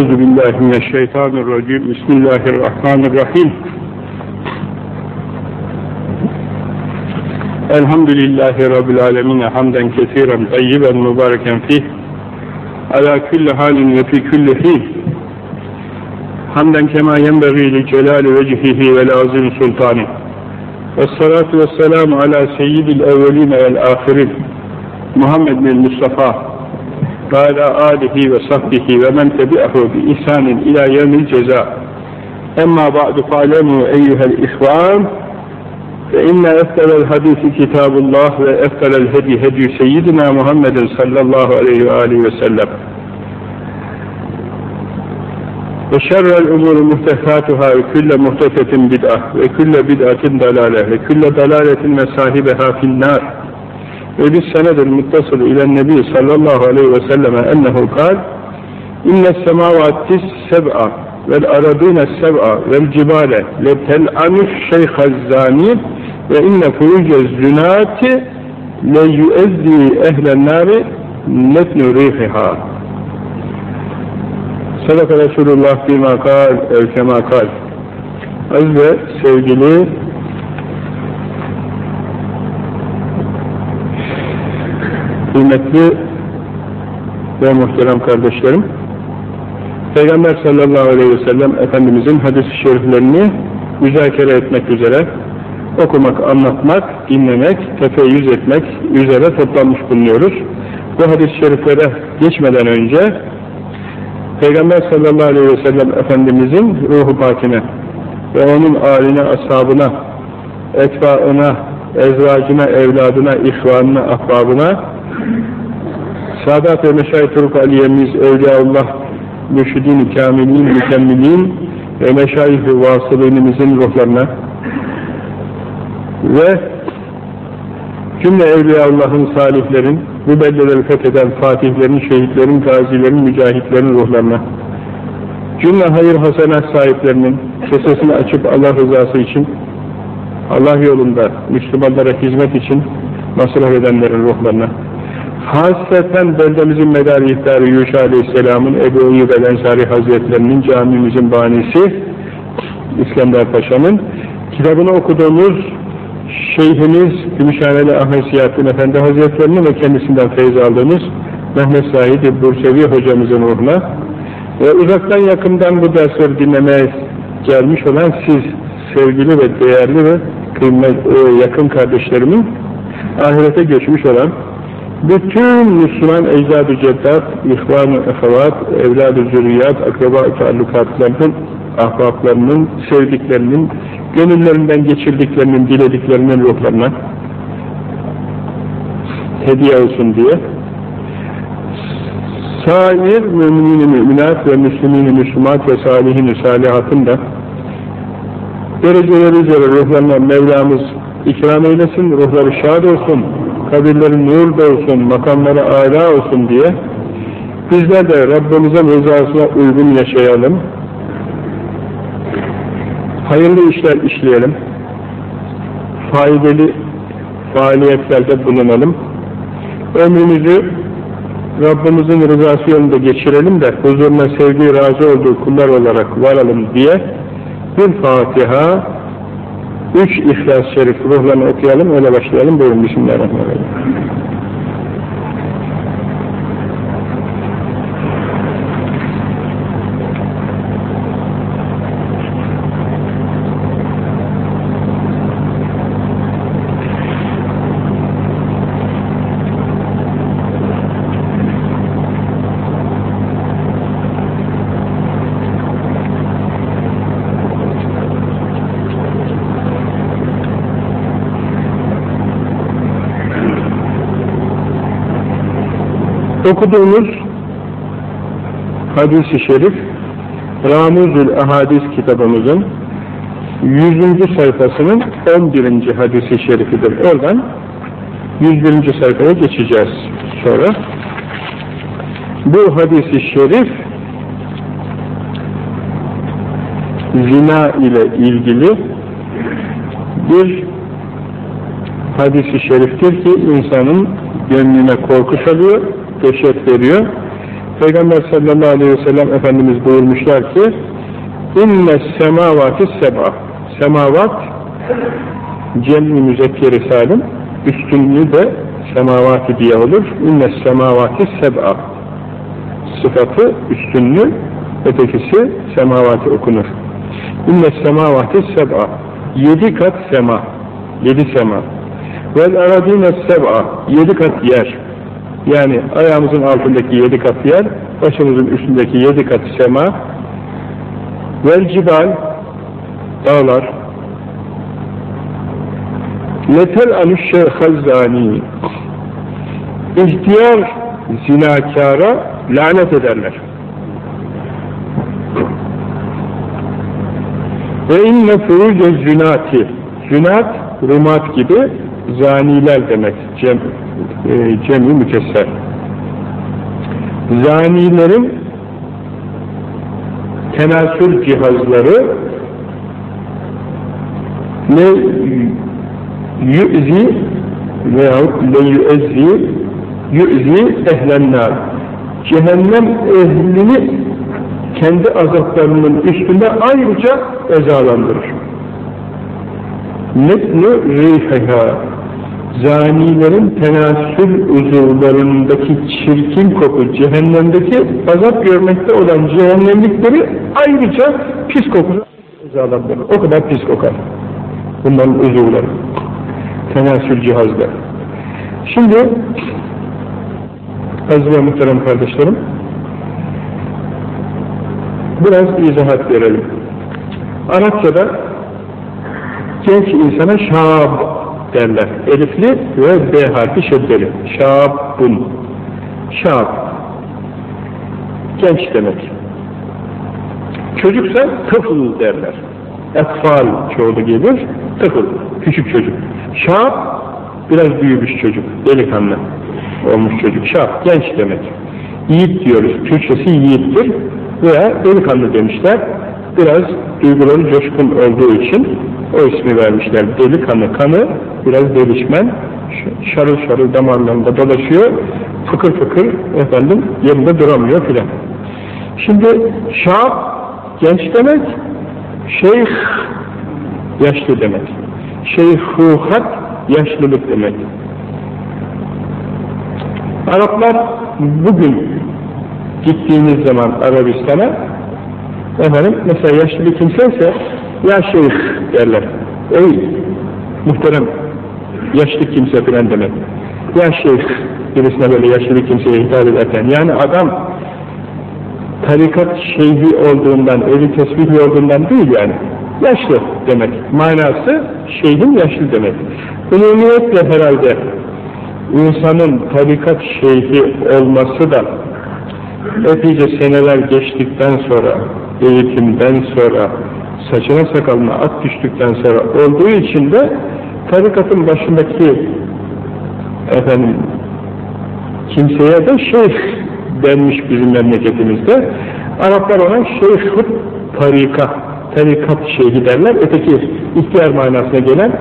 Euzu billahi mineşşeytanirracim. Bismillahirrahmanirrahim. Elhamdülillahi rabbil alamin. Hamden kesiren tayyiben mübareken fih. Ala kulli halin ve fi kulli hin. Hamden kema yenbeği li celali vecihihi ve lazim sultani. Vessalatu vesselamu ala seyyidil evveline vel ahirin. Muhammed bin Mustafa ve ala alihi ve sahbihi ve men tebi'ahu bi ihsanin ila yevmil ceza. Emma ba'du fa'lemu eyyuhel ihvan ve inne eftelel hadisi kitabullah ve eftelel hedi hedi seyyidina Muhammedin sallallahu aleyhi ve aleyhi ve sellem. Ve şerrel umuru muhtesatuhâ ve külle muhtesetin bid'ah ve külle bid'atin dalâle ve külle dalâletin ve sahibeha finnâr. Ve biz senedil muttasıl ile nebi sallallahu aleyhi ve selleme ennehu kal inne semavatis seb'a vel aradîne seb'a vel cibale letel anuş şeyhazzani ve inne furuce zünati le yüezzi ehlen nâri netnu rihiha Sadaka Resulullah bima kal ev kema kal Aziz ve sevgili kıymetli ve muhterem kardeşlerim Peygamber sallallahu aleyhi ve sellem Efendimizin hadis-i şeriflerini müzakere etmek üzere okumak, anlatmak, dinlemek, tefeyyüz etmek üzere toplanmış bulunuyoruz. Bu hadis-i şeriflere geçmeden önce Peygamber sallallahu aleyhi ve sellem Efendimizin ruhu pakine ve onun âline, ashabına, etbaına, ezvacına, evladına, ihvanına, ahbabına Sadat ve Meşayih Turuk Aliyemiz, Evliyaullah, Mürşidin-i Kamilin, Mükemmilin ve Meşayih-i Vasılinimizin ruhlarına ve cümle Evliyaullah'ın salihlerin, bu beldeleri fetheden fatihlerin, şehitlerin, gazilerin, mücahitlerin ruhlarına cümle hayır hasenat sahiplerinin sesini açıp Allah rızası için Allah yolunda Müslümanlara hizmet için masraf edenlerin ruhlarına hasreten beldemizin medarı ihtarı Yuşa Aleyhisselam'ın Ebu Eyyub el Hazretlerinin camimizin banisi İskender Paşa'nın. Kitabını okuduğumuz Şeyhimiz Gümüşhaneli Ahmet Siyahattin Efendi Hazretlerinin ve kendisinden feyz aldığımız Mehmet Said Bursevi hocamızın ruhuna. Ve uzaktan yakından bu dersleri dinlemeye gelmiş olan siz sevgili ve değerli ve kıymet, yakın kardeşlerimin ahirete geçmiş olan bütün Müslüman ecdad-ı ceddat, ihvan-ı ehavat, evlad-ı zürriyat, akraba-ı taallukatlarının, ahbaplarının, sevdiklerinin, gönüllerinden geçirdiklerinin, dilediklerinin ruhlarına hediye olsun diye. Sair müminin müminat ve müslümin müslümat ve salihin salihatın da dereceleri üzere ruhlarına Mevlamız ikram eylesin, ruhları şad olsun, kabirleri nur olsun, makamları âlâ olsun diye bizler de Rabbimizin rızasına uygun yaşayalım, hayırlı işler işleyelim, faydalı faaliyetlerde bulunalım, ömrümüzü Rabbimizin rızası yolunda geçirelim de huzuruna sevdiği, razı olduğu kullar olarak varalım diye bir Fatiha, üç İhlas-ı Şerif ruhlarını okuyalım, öyle başlayalım. Buyurun, Bismillahirrahmanirrahim. Okuduğumuz hadis-i şerif Ramuzül Ahadis kitabımızın 100. sayfasının 11. hadisi şerifidir. Oradan 101. sayfaya geçeceğiz sonra. Bu hadisi şerif zina ile ilgili bir hadisi şeriftir ki insanın gönlüne korku salıyor, dehşet veriyor. Peygamber sallallahu aleyhi ve sellem Efendimiz buyurmuşlar ki inne semavati seba semavat cem-i müzekkeri salim üstünlüğü de semavati diye olur. İnne semavati seb'a sıfatı üstünlüğü ötekisi semavati okunur. İnne semavati seb'a yedi kat sema yedi sema vel aradine seb'a yedi kat yer yani ayağımızın altındaki yedi kat yer başımızın üstündeki yedi kat sema vel cibal dağlar letel anüş şeyhal ihtiyar zinakara lanet ederler. Ve inne furuce zünati zünat, rumat gibi zaniler demek. Cem, e, cemi mükesser. Zanilerin tenasül cihazları ne yü'zi veyahut le yü'ezzi yü'zi ehlennar cehennem ehlini kendi azaplarının üstünde ayrıca ezalandırır. Netnu riheha zanilerin tenasül uzuvlarındaki çirkin koku, cehennemdeki azap görmekte olan cehennemlikleri ayrıca pis kokusu ezalandırır. O kadar pis kokar. Bunların uzuvları. Tenasül cihazları. Şimdi aziz ve muhterem kardeşlerim biraz izahat verelim. Arapçada genç insana şab derler. Elifli ve B harfi şeddeli. Şabun. Şab. Genç demek. Çocuksa tıfıl derler. Etfal çoğulu gelir. Tıfıl. Küçük çocuk. Şab biraz büyümüş çocuk. Delikanlı olmuş çocuk. Şab. Genç demek. Yiğit diyoruz. Türkçesi yiğittir. Veya delikanlı demişler. Biraz duyguları coşkun olduğu için o ismi vermişler. Deli kanı, kanı biraz delişmen, şarıl şarıl damarlarında dolaşıyor, fıkır fıkır efendim yerinde duramıyor filan. Şimdi şab genç demek, şeyh yaşlı demek. Şeyhuhat yaşlılık demek. Araplar bugün gittiğiniz zaman Arabistan'a efendim mesela yaşlı bir kimse ya şeyh derler. Ey muhterem yaşlı kimse filan demek. Ya şeyh birisine böyle yaşlı bir kimseye hitap ederken yani adam tarikat şeyhi olduğundan, eli tesbihli olduğundan değil yani. Yaşlı demek. Manası şeyhin yaşlı demek. Umumiyetle herhalde insanın tarikat şeyhi olması da epeyce seneler geçtikten sonra, eğitimden sonra, saçına sakalına at düştükten sonra olduğu için de tarikatın başındaki efendim kimseye de şeyh denmiş bizim memleketimizde. Araplar ona şeyh tarika, tarikat şeyhi derler. Öteki ihtiyar manasına gelen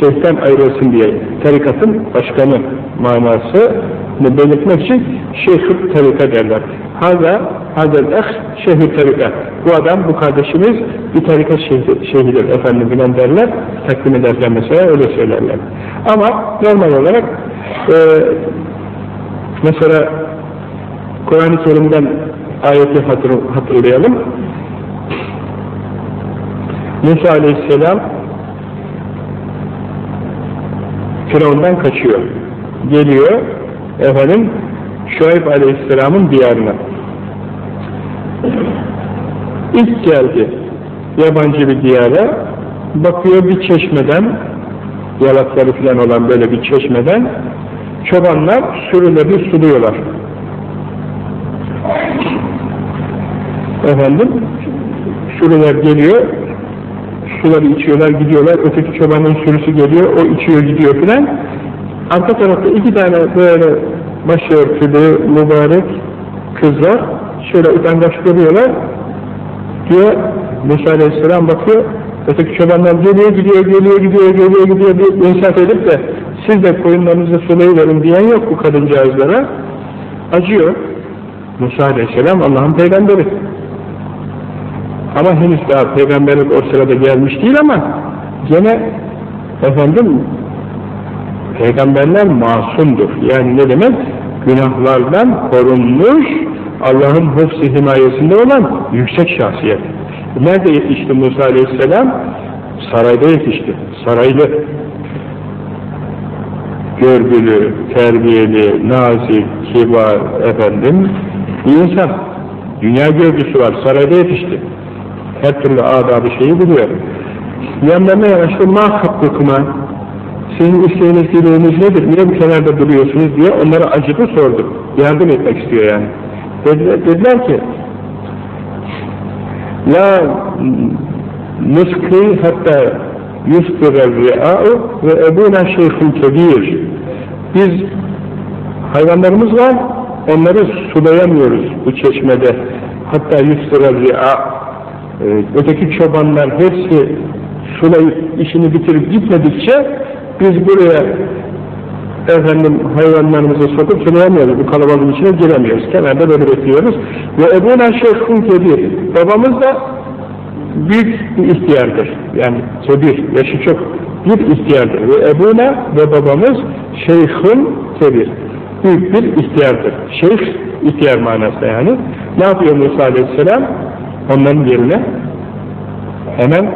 şeyhten ayrılsın diye tarikatın başkanı manası belirtmek için şeyh tarika derler. Haza, hazel eh şeyh tarika. Bu adam, bu kardeşimiz bir tarikat şeyhidir efendim bilen derler. Takdim ederler mesela öyle söylerler. Ama normal olarak e, mesela Kur'an-ı Kerim'den ayeti hatır, hatırlayalım. Musa Aleyhisselam Firavundan kaçıyor. Geliyor efendim Şuayb Aleyhisselam'ın diyarına. İlk geldi yabancı bir diyara bakıyor bir çeşmeden yalakları falan olan böyle bir çeşmeden çobanlar sürülerini suluyorlar. Efendim sürüler geliyor suları içiyorlar gidiyorlar öteki çobanın sürüsü geliyor o içiyor gidiyor filan arka tarafta iki tane böyle başörtülü mübarek kızlar şöyle utangaç duruyorlar. Diyor Musa Aleyhisselam bakıyor öteki çobanlar geliyor gidiyor geliyor gidiyor geliyor gidiyor diye insaf edip de siz de koyunlarınızı sulayıverin diyen yok bu kadıncağızlara. Acıyor. Musa Aleyhisselam Allah'ın peygamberi. Ama henüz daha peygamberlik o sırada gelmiş değil ama gene efendim peygamberler masumdur. Yani ne demek? Günahlardan korunmuş, Allah'ın hıfz himayesinde olan yüksek şahsiyet. Nerede yetişti Musa Aleyhisselam? Sarayda yetişti. Saraylı. Görgülü, terbiyeli, nazik, kibar, efendim, bir insan. Dünya görgüsü var. Sarayda yetişti. Her türlü adabı şeyi biliyor. Yanlarına yanaştı. Ma hakkukuma sizin isteğiniz, dileğiniz nedir? Niye bu kenarda duruyorsunuz diye onlara acıdı sordu. Yardım etmek istiyor yani. Dediler, dediler ki La nuski hatta yusbira ri'a'u ve ebuna şeyhun kebir. Biz hayvanlarımız var, onları sulayamıyoruz bu çeşmede. Hatta yusbira ri'a. Ee, öteki çobanlar hepsi sulayıp işini bitirip gitmedikçe biz buraya efendim hayvanlarımızı sokup sulayamıyoruz. Bu kalabalığın içine giremiyoruz. Kenarda böyle bekliyoruz. Ve Ebuna Şeyhun Kebir. Babamız da büyük bir ihtiyardır. Yani kebir, yaşı çok bir ihtiyardır. Ve Ebuna ve babamız Şeyhun Kebir. Büyük bir ihtiyardır. Şeyh, ihtiyar manasında yani. Ne yapıyor Musa Aleyhisselam? Onların yerine hemen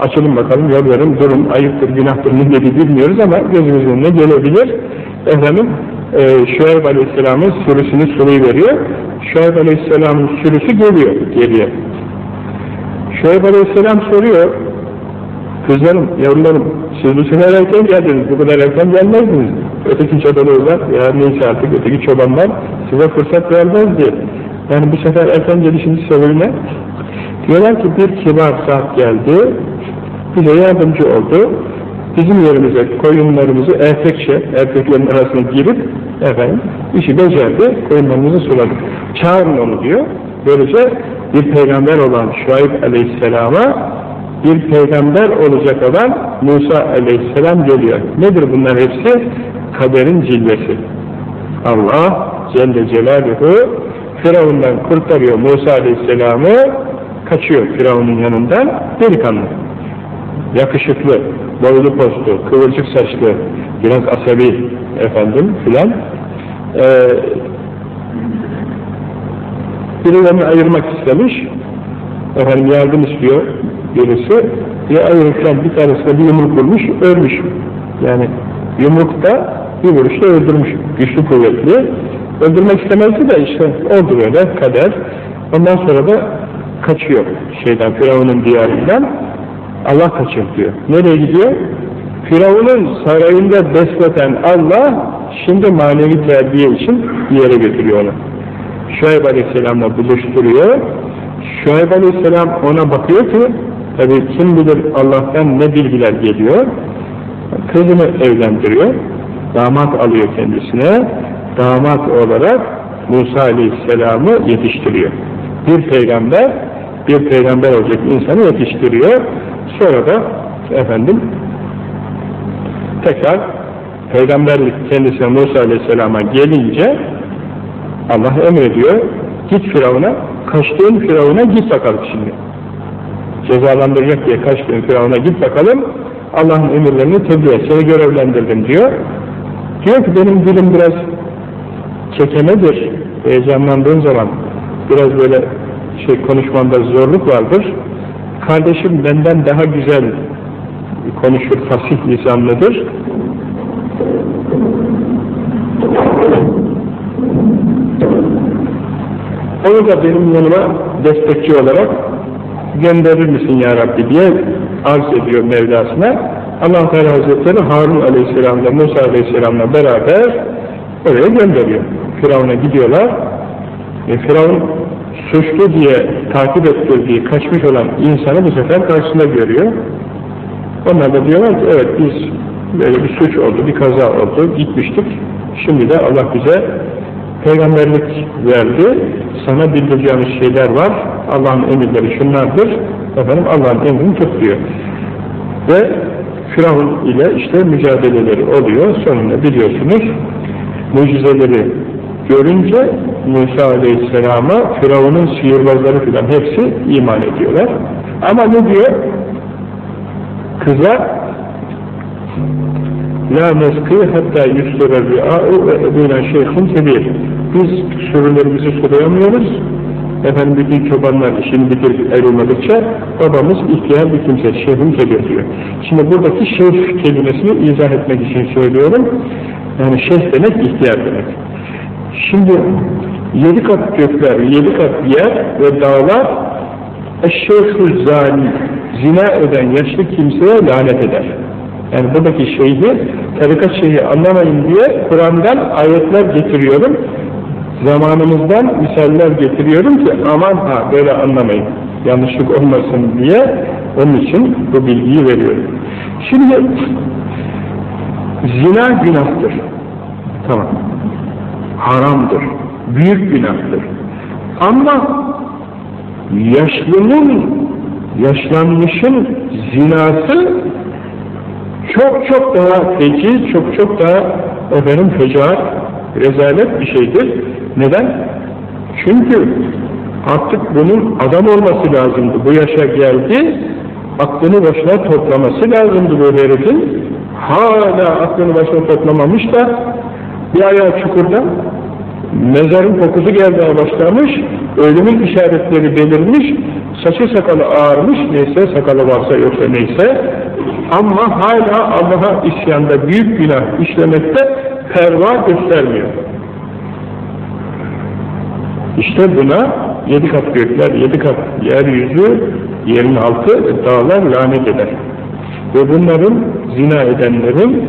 açılın bakalım, yol verin, durum, ayıptır, günahtır, ne dedi bilmiyoruz ama gözümüzün önüne gelebilir. Efendim, e, Şuayb Aleyhisselam'ın sürüsünü sulayıveriyor. Şuayb Aleyhisselam'ın sürüsü geliyor, geliyor. Şuayb Aleyhisselam soruyor, kızlarım, yavrularım, siz bu sefer erken geldiniz, bu kadar erken gelmezdiniz. Öteki çobanlar, ya neyse artık öteki çobanlar size fırsat vermezdi. Yani bu sefer erken gelişiniz sebebi ne? Diyorlar ki bir kibar zat geldi, bize yardımcı oldu. Bizim yerimize koyunlarımızı erkekçe, erkeklerin arasına girip efendim işi becerdi, koyunlarımızı suladı. Çağırın onu diyor. Böylece bir peygamber olan Şuayb Aleyhisselam'a bir peygamber olacak olan Musa Aleyhisselam geliyor. Nedir bunlar hepsi? Kaderin cilvesi. Allah Celle Celaluhu Firavundan kurtarıyor Musa Aleyhisselam'ı kaçıyor Firavun'un yanından. Delikanlı. Yakışıklı, boylu postu, kıvırcık saçlı, biraz asabi efendim filan. Ee, birilerini ayırmak istemiş. Efendim yardım istiyor birisi. Diye ayırırken bir tanesine bir yumruk vurmuş, ölmüş. Yani yumrukta bir vuruşta öldürmüş, güçlü kuvvetli öldürmek istemezdi de işte oldu böyle kader ondan sonra da kaçıyor şeyden Firavun'un diyarından Allah kaçırtıyor. Nereye gidiyor? Firavun'un sarayında besleten Allah şimdi manevi terbiye için bir yere götürüyor onu. Şuayb Aleyhisselam'la buluşturuyor. Şuayb Aleyhisselam ona bakıyor ki tabi kim bilir Allah'tan ne bilgiler geliyor. Kızını evlendiriyor. Damat alıyor kendisine. Damat olarak Musa Aleyhisselam'ı yetiştiriyor. Bir peygamber bir peygamber olacak insanı yetiştiriyor. Sonra da efendim tekrar peygamberlik kendisine Musa Aleyhisselam'a gelince Allah emrediyor git Firavun'a kaçtığın Firavun'a git bakalım şimdi cezalandıracak diye kaçtığın Firavun'a git bakalım Allah'ın emirlerini tebliğ et seni görevlendirdim diyor diyor ki benim dilim biraz çekemedir heyecanlandığım zaman biraz böyle şey konuşmamda zorluk vardır kardeşim benden daha güzel konuşur, fasih lisanlıdır. Onu da benim yanıma destekçi olarak gönderir misin ya Rabbi diye arz ediyor Mevlasına. allah Teala Hazretleri Harun Aleyhisselam'la Musa Aleyhisselam'la beraber oraya gönderiyor. Firavun'a gidiyorlar. E, Firavun suçlu diye takip ettirdiği, kaçmış olan insanı bu sefer karşısında görüyor. Onlar da diyorlar ki evet biz böyle bir suç oldu, bir kaza oldu, gitmiştik. Şimdi de Allah bize peygamberlik verdi. Sana bildireceğimiz şeyler var. Allah'ın emirleri şunlardır. Efendim Allah'ın emrini tut diyor. Ve Firavun ile işte mücadeleleri oluyor. Sonunda biliyorsunuz mucizeleri görünce Musa Aleyhisselam'a Firavun'un sihirbazları filan hepsi iman ediyorlar. Ama ne diyor? Kıza La meskı hatta yüstüre rü'a'u ve ebuna şeyhun kebir. Biz sürülerimizi sulayamıyoruz. Efendim bütün çobanlar işini bitirip ayrılmadıkça babamız ihtiyar bir kimse, şeyhun kebir diyor. Şimdi buradaki şeyh kelimesini izah etmek için söylüyorum. Yani şeyh demek ihtiyar demek. Şimdi yedi kat gökler, yedi kat yer ve dağlar eşşeyhü zani zina eden yaşlı kimseye lanet eder. Yani buradaki şeyhi, tarikat şeyhi anlamayın diye Kur'an'dan ayetler getiriyorum. Zamanımızdan misaller getiriyorum ki aman ha böyle anlamayın. Yanlışlık olmasın diye onun için bu bilgiyi veriyorum. Şimdi zina günahtır. Tamam. Haramdır. Büyük günahtır. Ama yaşlının, yaşlanmışın zinası çok çok daha feci, çok çok daha efendim fecaat, rezalet bir şeydir. Neden? Çünkü artık bunun adam olması lazımdı. Bu yaşa geldi, aklını başına toplaması lazımdı bu herifin. Hala aklını başına toplamamış da bir ayağı çukurda, mezarın kokusu gelmeye başlamış, ölümün işaretleri belirmiş, saçı sakalı ağarmış, neyse sakalı varsa yoksa neyse, ama hala Allah'a isyanda büyük günah işlemekte perva göstermiyor. İşte buna yedi kat gökler, yedi kat yeryüzü, yerin altı, dağlar lanet eder. Ve bunların zina edenlerin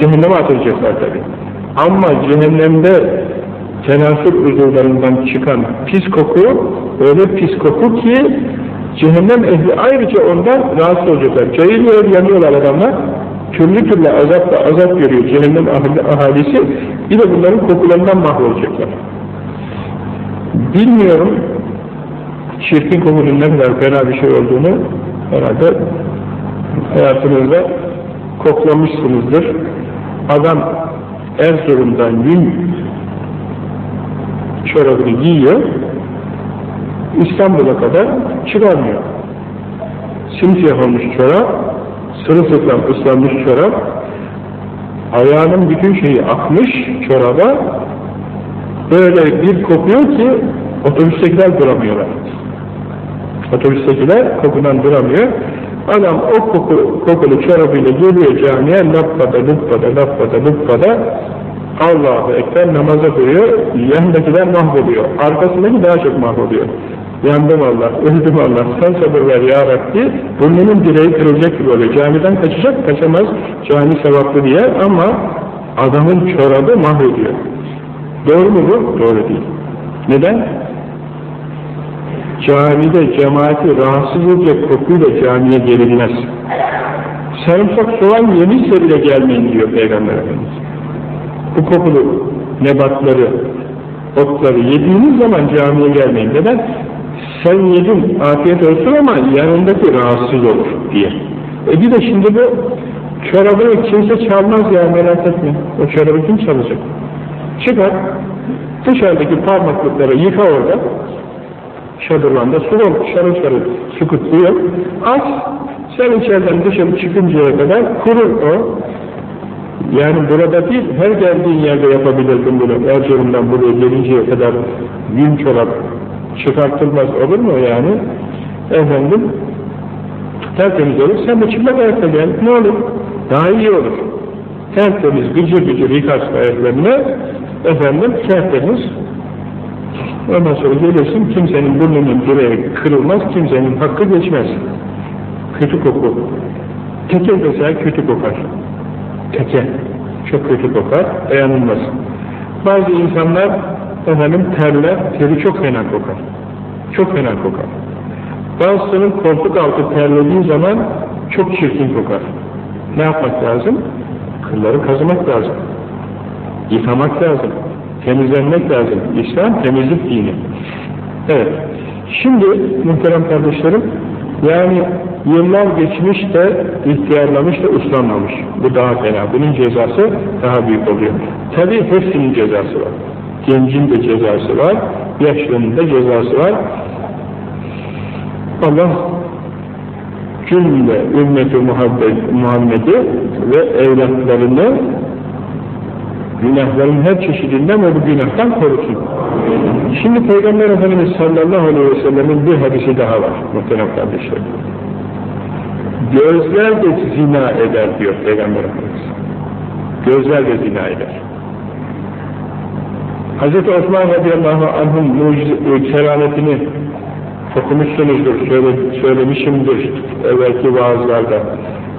cehenneme atılacaklar tabi. Ama cehennemde tenasül uzuvlarından çıkan pis koku, öyle pis koku ki cehennem ehli ayrıca ondan rahatsız olacaklar. Cayılıyor, yanıyorlar adamlar. Türlü türlü azapla azap görüyor cehennem ahalisi. Bir de bunların kokularından mahvolacaklar. Bilmiyorum çirkin kokunun ne kadar fena bir şey olduğunu herhalde hayatınızda koklamışsınızdır. Adam Erzurum'dan yün çorabını giyiyor, İstanbul'a kadar çıkarmıyor. Simsiyah olmuş çorap, sırılsıklam ıslanmış çorap, ayağının bütün şeyi akmış çoraba, böyle bir kokuyor ki otobüstekiler duramıyorlar. Otobüstekiler kokudan duramıyor. Adam o koku, kokulu çorabıyla geliyor camiye, lappada, luppada, lappada, luppada, Allahu Ekber namaza koyuyor, yanındakiler mahvoluyor. Arkasındaki daha çok mahvoluyor. Yandım Allah, öldüm Allah, sen sabır ver ya Rabbi. Burnunun direği kırılacak gibi oluyor. Camiden kaçacak, kaçamaz cami sevaplı diye ama adamın çorabı mahvoluyor. Doğru mu bu? Doğru değil. Neden? Camide cemaati rahatsız edecek kokuyla camiye gelinmez. Sarımsak soğan yemişse bile gelmeyin diyor Peygamber Efendimiz. Bu kokulu nebatları, otları yediğiniz zaman camiye gelmeyin. Neden? Sen yedin, afiyet olsun ama yanındaki rahatsız olur diye. E bir de şimdi bu çorabını kimse çalmaz ya merak etme. O çorabı kim çalacak? Çıkar, dışarıdaki parmaklıkları yıka orada, şadırvanda su var, şarıl şarıl sıkıtlıyor, aç, sen içeriden dışarı çıkıncaya kadar kurur o. Yani burada değil, her geldiğin yerde yapabilirdin bunu. Erzurum'dan buraya gelinceye kadar gün çorap çıkartılmaz olur mu yani? Efendim, tertemiz olur, sen de çıplak ayakta gel, ne olur? Daha iyi olur. Tertemiz, gıcır gıcır yıkarsın ayaklarını, efendim, tertemiz, ondan sonra gelirsin, kimsenin burnunun direği kırılmaz, kimsenin hakkı geçmez. Kötü koku. Teke mesela kötü kokar. Teke. Çok kötü kokar, dayanılmaz. Bazı insanlar, efendim, terler, teri çok fena kokar. Çok fena kokar. Bazısının koltuk altı terlediği zaman çok çirkin kokar. Ne yapmak lazım? Kılları kazımak lazım. Yıkamak lazım. Temizlenmek lazım. İslam temizlik dini. Evet. Şimdi muhterem kardeşlerim, yani yıllar geçmiş de ihtiyarlamış da uslanmamış. Bu daha fena. Bunun cezası daha büyük oluyor. Tabi hepsinin cezası var. Gencin de cezası var, yaşlının da cezası var. Allah cümle ümmeti Muhammed'i ve evlatlarını günahların her çeşidinden ve bu günahtan korusun. Şimdi Peygamber Efendimiz sallallahu aleyhi ve sellemin bir hadisi daha var muhterem kardeşlerim. Gözler de zina eder diyor Peygamber Efendimiz. Gözler de zina eder. Hz. Osman radıyallahu anh'ın kerametini okumuşsunuzdur, söyle, söylemişimdir evvelki vaazlarda.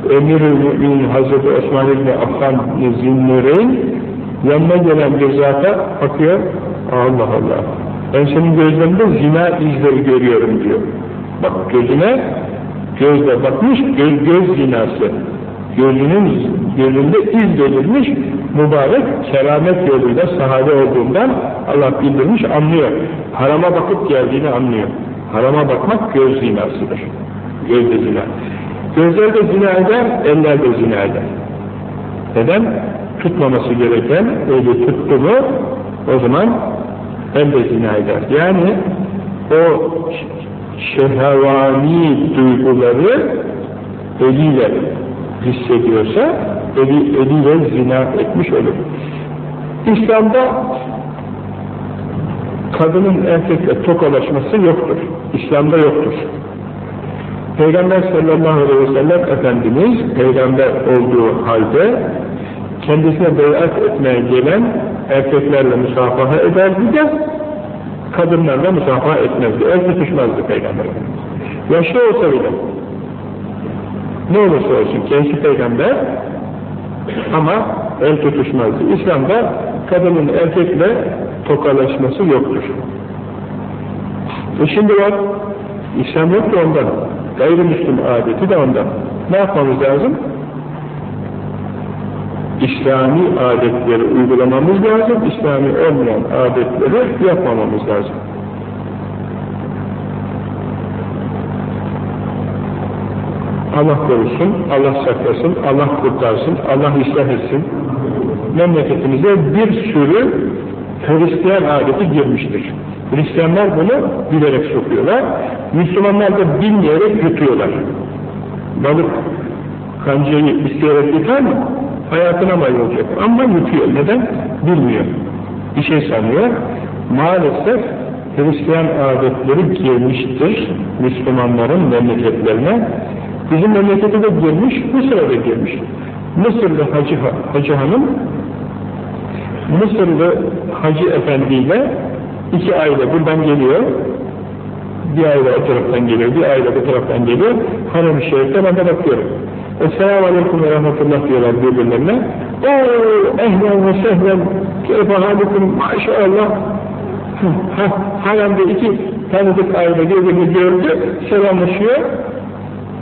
Emir-i Mü'min Hazreti Osman İbni Affan Zinnurey'n yanına gelen bir zata bakıyor, Allah Allah, ben senin gözlerinde zina izleri görüyorum diyor. Bak gözüne, gözle bakmış, göz, göz zinası. Gözünün gözünde iz belirmiş, mübarek keramet yoluyla sahabe olduğundan Allah bildirmiş, anlıyor. Harama bakıp geldiğini anlıyor. Harama bakmak göz zinasıdır. Gözde zina. Gözler de zina eder, eller de zina eder. Neden? Tutmaması gereken, öyle tuttu mu, o zaman el de zina eder. Yani o şehvani duyguları eliyle hissediyorsa, eli, eliyle zina etmiş olur. İslam'da kadının erkekle tokalaşması yoktur. İslam'da yoktur. Peygamber sallallahu aleyhi ve sellem Efendimiz peygamber olduğu halde kendisine beyat etmeye gelen erkeklerle musafaha ederdi de kadınlarla musafaha etmezdi. El tutuşmazdı peygamber Yaşlı olsa bile ne olursa olsun kendisi peygamber ama el tutuşmazdı. İslam'da kadının erkekle tokalaşması yoktur. E şimdi bak, İslam yok da ondan. Gayrimüslim adeti de ondan. Ne yapmamız lazım? İslami adetleri uygulamamız lazım, İslami olmayan adetleri yapmamamız lazım. Allah korusun, Allah saklasın, Allah kurtarsın, Allah ıslah etsin. Memleketimize bir sürü Hristiyan adeti girmiştir. Hristiyanlar bunu bilerek sokuyorlar. Müslümanlar da bilmeyerek yutuyorlar. Balık kancayı isteyerek yutar mı? Hayatına mal olacak. Ama yutuyor. Neden? Bilmiyor. Bir şey sanıyor. Maalesef Hristiyan adetleri girmiştir Müslümanların memleketlerine. Bizim memlekete de girmiş, Mısır'a da girmiş. Mısırlı Hacı, Hacı Hanım Mısırlı Hacı Efendi ile iki aile buradan geliyor. Bir aile o taraftan geliyor, bir aile bu taraftan geliyor. Hanım-ı Şerif'te ben de bakıyorum. Esselamu Aleyküm ve Rahmetullah diyorlar birbirlerine. Ooo ehlen ve sehlen keyfe halikum maşallah. Halamda iki tanıdık aile birbirini gördü, selamlaşıyor.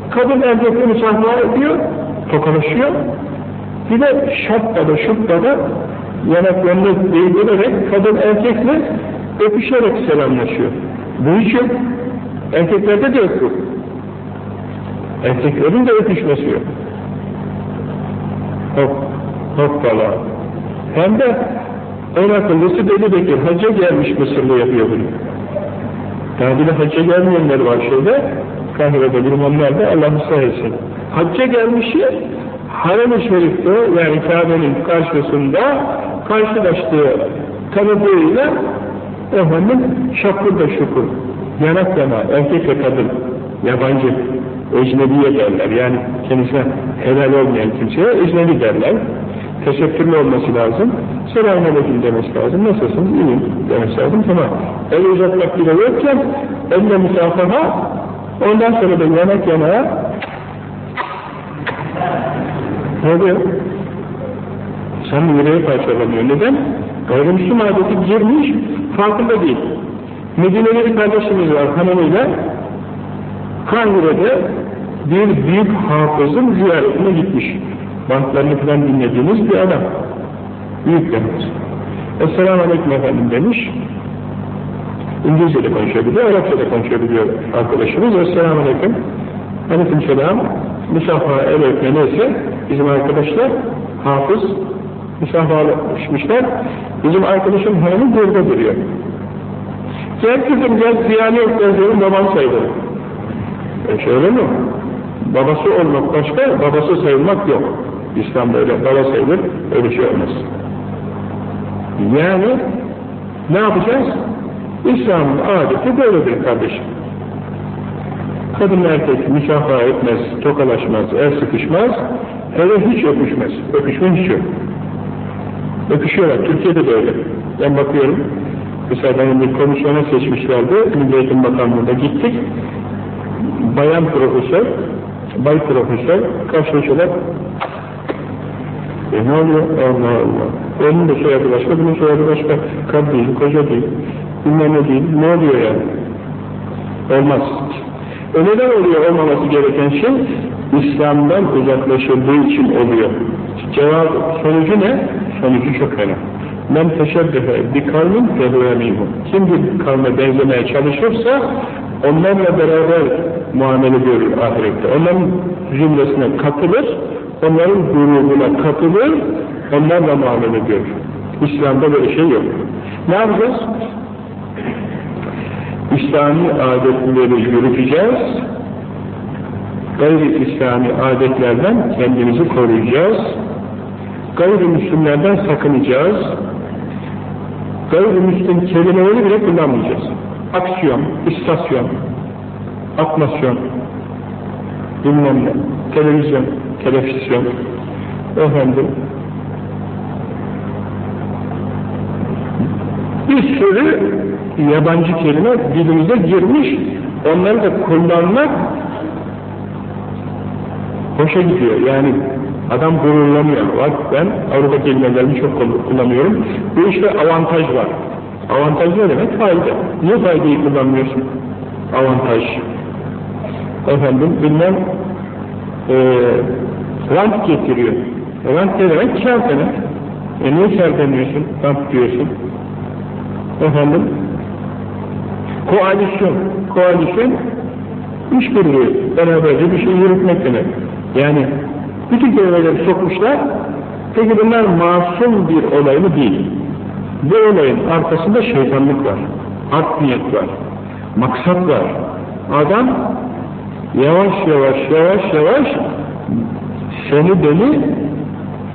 Kadın erkekle müsahma ediyor, tokalaşıyor. Bir de şapkada, şupkada yanaklarını değdirerek kadın erkekle öpüşerek selamlaşıyor. Bu hiç yok. Erkeklerde de yok bu. Erkeklerin de öpüşmesi yok. Hop, hoppala. Hem de en akıllısı Deli Bekir. Hacca gelmiş Mısırlı yapıyor bunu. Daha bile hacca gelmeyenler var şeyde. Kahire'de, limanlarda Allah ıslah etsin. Hacca gelmişi Harem-i Şerif'te yani Kabe'nin karşısında karşılaştığı tanıdığıyla efendim şapur da şukur yanak yana erkek ve kadın yabancı ecnebiye derler yani kendisine helal olmayan kimseye ecnebi derler teşekkürlü olması lazım selamun aleyküm demesi lazım nasılsınız iyiyim demesi lazım tamam el uzatmak bile yokken elle musafaha ondan sonra da yanak yana ne oluyor? Sen yüreği parçalanıyor. Neden? Gayrimüslim adeti girmiş, farkında değil. Medine'li bir kardeşimiz var hanımıyla, Kahire'de bir büyük hafızın ziyaretine gitmiş. Bantlarını falan dinlediğiniz bir adam. Büyük hafız. Esselamu Aleyküm efendim demiş. İngilizce de konuşabiliyor, Arapça da konuşabiliyor arkadaşımız. Esselamu Aleyküm. Aleyküm selam. Musafa, el neyse bizim arkadaşlar hafız Müsafalaşmışlar. Bizim arkadaşım hanımı burada duruyor. Gel kızım gel ziyani yok ben senin baban sayılır. E şöyle mi? Babası olmak başka, babası sayılmak yok. İslam böyle baba sayılır, öyle şey olmaz. Yani ne yapacağız? İslam'ın adeti böyledir kardeşim. Kadın erkek müsafaha etmez, tokalaşmaz, el sıkışmaz, hele hiç öpüşmez. Öpüşme hiç yok. Öpüşüyorlar, Türkiye'de de öyle. Ben bakıyorum, mesela benim bir komisyona seçmişlerdi, Milli Bakanlığı'nda gittik, bayan profesör, bay profesör karşılaşıyorlar. E ne oluyor? Allah Allah. Onun da soyadı başka, bunun soyadı başka. Kad değil, koca değil, bilmem ne değil. Ne oluyor yani? Olmaz. E neden oluyor olmaması gereken şey? İslam'dan uzaklaşıldığı için oluyor. Cevap, sonucu ne? Sonucu çok fena. Men teşebbehe bi kavmin fehuemihum. Kim bir kavme benzemeye çalışırsa onlarla beraber muamele görür ahirette. Onların cümlesine katılır, onların grubuna katılır, onlarla muamele görür. İslam'da böyle şey yok. Ne yapacağız? İslami adetleri yürüteceğiz, gayri İslami adetlerden kendimizi koruyacağız, gayrimüslimlerden sakınacağız, gayrimüslim kelimeleri bile kullanmayacağız. Aksiyon, istasyon, atmasyon, bilmem ne, televizyon, televizyon, efendim, bir sürü yabancı kelime dilimize girmiş, onları da kullanmak hoşa gidiyor. Yani adam gururlanıyor. Bak ben Avrupa kelimelerimi çok kullanıyorum. Bu işte avantaj var. Avantaj ne demek? Fayda. Niye faydayı kullanmıyorsun? Avantaj. Efendim bilmem e, rant getiriyor. Rant ne demek? Kâr demek. E niye kâr demiyorsun? Rant diyorsun. Efendim koalisyon. Koalisyon işbirliği, beraberce bir şey yürütmek demek. Yani bütün kelimeleri sokmuşlar. Peki bunlar masum bir olay mı değil? Bu olayın arkasında şeytanlık var. Art niyet var. Maksat var. Adam yavaş yavaş yavaş yavaş seni beni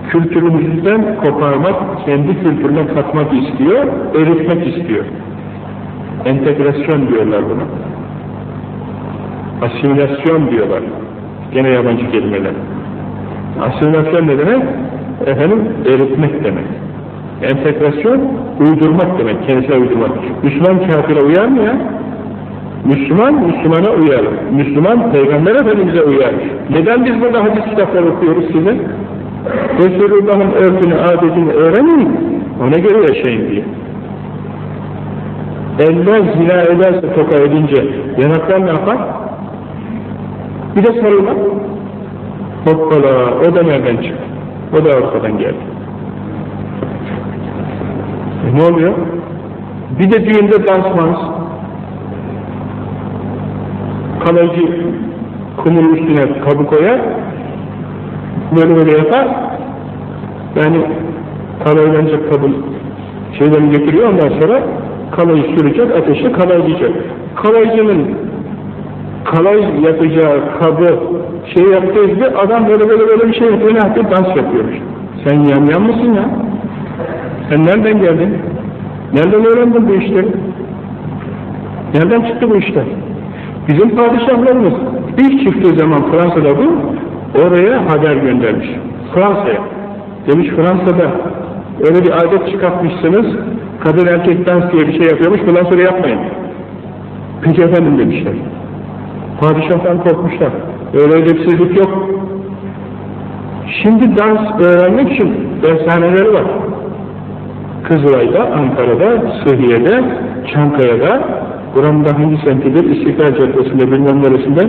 kültürümüzden koparmak, kendi kültürüne katmak istiyor, eritmek istiyor. Entegrasyon diyorlar buna. Asimilasyon diyorlar. Gene yabancı kelimeler. Asimilasyon ne demek? Efendim, eritmek demek. Entegrasyon, uydurmak demek, kendisine uydurmak. Müslüman kafire uyar mı ya? Müslüman, Müslümana uyar. Müslüman, Peygamber Efendimiz'e uyar. Neden biz burada hadis kitapları okuyoruz size? Resulullah'ın örtünü, adetini öğrenin, ona göre yaşayın diye. Eller zina ederse toka edince, yanaklar ne yapar? Bir de sarılmak. Hoppala, o da nereden çıktı? O da ortadan geldi. E ne oluyor? Bir de düğünde dans mans. Kalaycı kumun üstüne kabı koyar, böyle böyle yapar, yani kalaylanacak kabın şeylerini getiriyor, ondan sonra kalayı sürecek, ateşle kalaylayacak. Kalaycının kalay yapacağı kabı şey yaptığı gibi adam böyle böyle böyle bir şey yapıyor, ne yapıyor? Dans yapıyormuş. Sen yan yan mısın ya? Sen nereden geldin? Nereden öğrendin bu işleri? Nereden çıktı bu işler? Bizim padişahlarımız ilk çıktığı zaman Fransa'da bu, oraya haber göndermiş. Fransa'ya. Demiş Fransa'da öyle bir adet çıkartmışsınız, kadın erkek dans diye bir şey yapıyormuş, bundan sonra yapmayın. Peki efendim demişler. Padişahtan korkmuşlar. Öyle edepsizlik yok. Şimdi dans öğrenmek için dershaneleri var. Kızılay'da, Ankara'da, Sıhhiye'de, Çankaya'da, buranın da hangi semtidir? İstiklal Caddesi'nde, bilmem neresinde,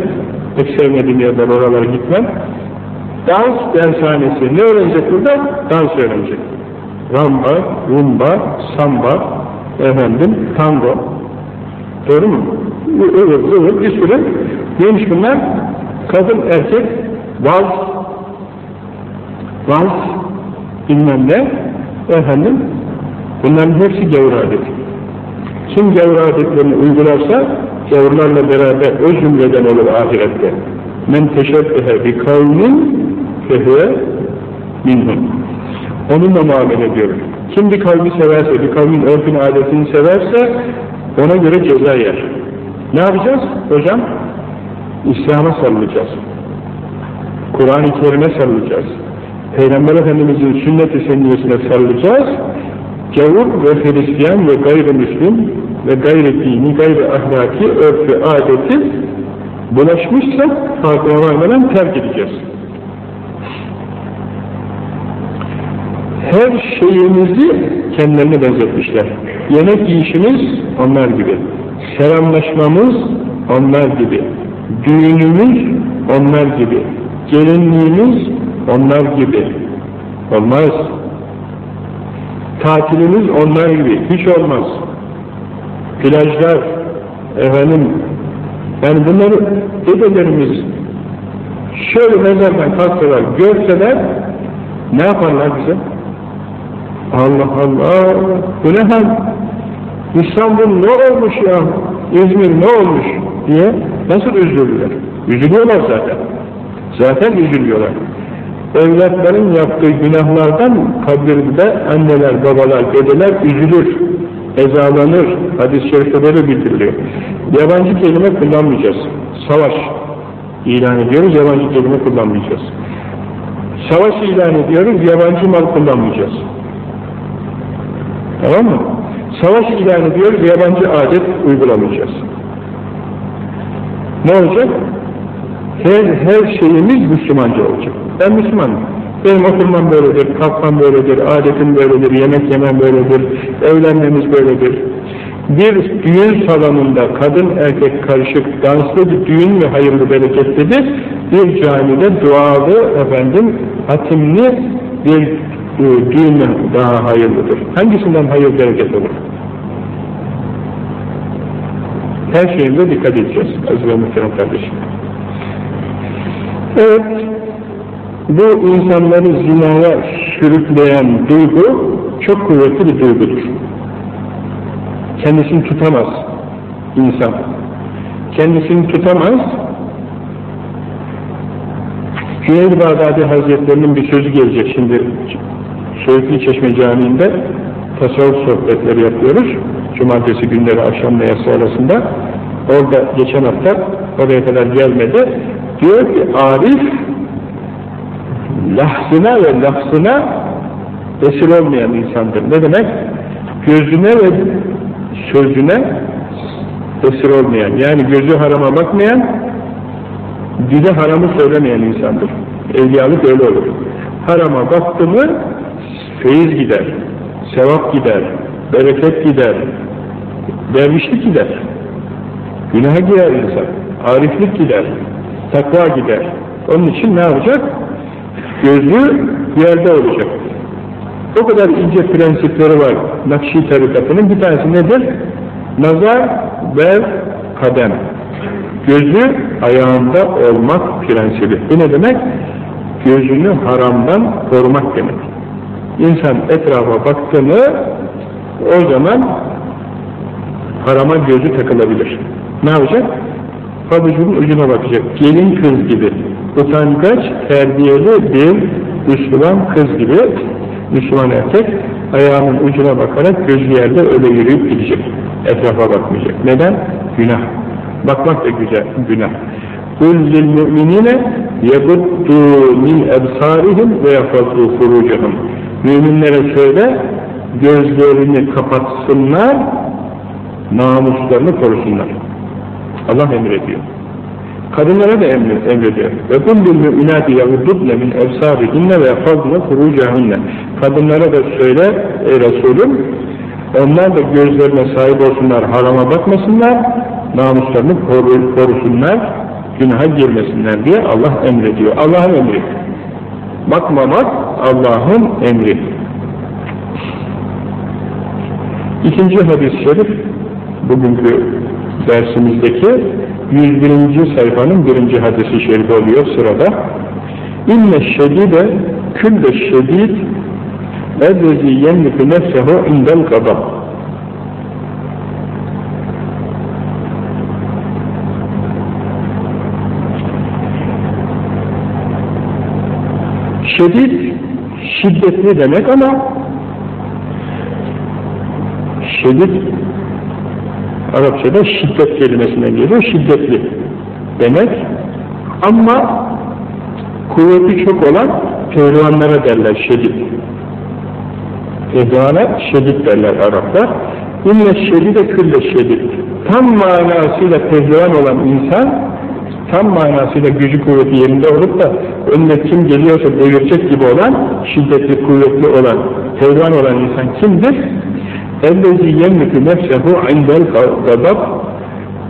pek sevmediğim yerler oralara gitmem. Dans dershanesi. Ne öğrenecek burada? Dans öğrenecek. Ramba, rumba, samba, efendim, tango. Doğru mu? Ivır ıvır bir sürü. Neymiş bunlar? Kadın, erkek, vals, vals, bilmem ne, Efendim, bunların hepsi gavur adeti. Kim gavur adetlerini uygularsa, gavurlarla beraber o cümleden olur ahirette. Men teşebbehe bi kavmin fehve minhum. Onunla muamele ediyoruz. Kim bir kavmi severse, bir kavmin örfünü, adetini severse, ona göre ceza yer. Ne yapacağız hocam? İslam'a sarılacağız. Kur'an-ı Kerim'e sarılacağız. Peygamber Efendimiz'in sünnet-i seniyyesine sarılacağız. Gavur ve Hristiyan ve gayrimüslim ve gayri dini, gayri ahlaki örfü, adeti bulaşmışsa farkına varmadan terk edeceğiz. Her şeyimizi kendilerine benzetmişler. Yemek yiyişimiz onlar gibi. Selamlaşmamız onlar gibi. Düğünümüz onlar gibi. Gelinliğimiz onlar gibi. Olmaz. Tatilimiz onlar gibi. Hiç olmaz. Plajlar, efendim, yani bunları dedelerimiz şöyle mezardan kalksalar, görseler ne yaparlar bize? Allah Allah! Bu ne hal? İstanbul ne olmuş ya? İzmir ne olmuş? diye nasıl üzülürler? Üzülüyorlar zaten. Zaten üzülüyorlar. Evlatların yaptığı günahlardan kabirde anneler, babalar, dedeler üzülür, ezalanır. Hadis-i şerifte böyle bildiriliyor. Yabancı kelime kullanmayacağız. Savaş ilan ediyoruz, yabancı kelime kullanmayacağız. Savaş ilan ediyoruz, yabancı mal kullanmayacağız. Tamam mı? Savaş ilan ediyoruz, yabancı adet uygulamayacağız. Ne olacak? Her, her şeyimiz Müslümanca olacak. Ben Müslümanım. Benim oturmam böyledir, kalkmam böyledir, adetim böyledir, yemek yemem böyledir, evlenmemiz böyledir. Bir düğün salonunda kadın erkek karışık danslı bir düğün mü hayırlı bereketlidir? Bir camide dualı efendim hatimli bir e, düğün daha hayırlıdır. Hangisinden hayır bereket olur? Her şeyinde dikkat edeceğiz aziz ve kardeşim. Evet, bu insanları zinaya sürükleyen duygu çok kuvvetli bir duygudur. Kendisini tutamaz insan. Kendisini tutamaz. Cüneyd-i Bağdadi Hazretlerinin bir sözü gelecek şimdi Söğütlü Çeşme Camii'nde tasavvuf sohbetleri yapıyoruz. Cumartesi günleri akşam neyası arasında. Orada geçen hafta oraya kadar gelmedi. Diyor ki Arif lahzına ve lafzına esir olmayan insandır. Ne demek? Gözüne ve sözüne esir olmayan, yani gözü harama bakmayan, dili haramı söylemeyen insandır. Evliyalık öyle olur. Harama baktı mı feyiz gider, sevap gider, bereket gider, dervişlik gider. Günaha girer insan, ariflik gider, takva gider. Onun için ne yapacak? Gözü yerde olacak. O kadar ince prensipleri var Nakşi tarikatının. Bir tanesi nedir? Nazar ve kadem. Gözü ayağında olmak prensibi. Bu ne demek? Gözünü haramdan korumak demek. İnsan etrafa baktığını o zaman harama gözü takılabilir. Ne yapacak? Pabucunun ucuna bakacak. Gelin kız gibi Utangaç, terbiyeli bir Müslüman kız gibi Müslüman erkek ayağının ucuna bakarak gözü yerde öyle yürüyüp gidecek. Etrafa bakmayacak. Neden? Günah. Bakmak da güzel, günah. قُلْ لِلْمُؤْمِنِينَ يَغُدُّوا مِنْ اَبْصَارِهِمْ وَيَفَضُّوا فُرُوجَهُمْ Müminlere söyle, gözlerini kapatsınlar, namuslarını korusunlar. Allah emrediyor. Kadınlara da emrediyor. Ve kullul müminati yavuddudne min efsarihinne ve fadle furucahunne. Kadınlara da söyle ey Resulüm, onlar da gözlerine sahip olsunlar, harama bakmasınlar, namuslarını koru, korusunlar, günaha girmesinler diye Allah emrediyor. Allah'ın emri. Bakmamak Allah'ın emri. İkinci hadis-i şerif, bugünkü dersimizdeki 101. sayfanın birinci hadisi şerifi oluyor sırada. İnne şedide külle şedid اَذَّذ۪ي يَمْلِكُ نَفْسَهُ عِنْدَ الْقَضَبِ Şiddet, şiddetli demek ama şiddet Arapçada şiddet kelimesinden geliyor. Şiddetli demek. Ama kuvveti çok olan pehlivanlara derler şedid. Pehlivana şedid derler Araplar. İnne şedide külle şedid. Tam manasıyla pehlivan olan insan tam manasıyla gücü kuvveti yerinde olup da önüne kim geliyorsa devirecek gibi olan, şiddetli kuvvetli olan, pehlivan olan insan kimdir? اَلَّذِي يَمْلِكُ نَفْسَهُ عِنْدَ الْغَضَبِ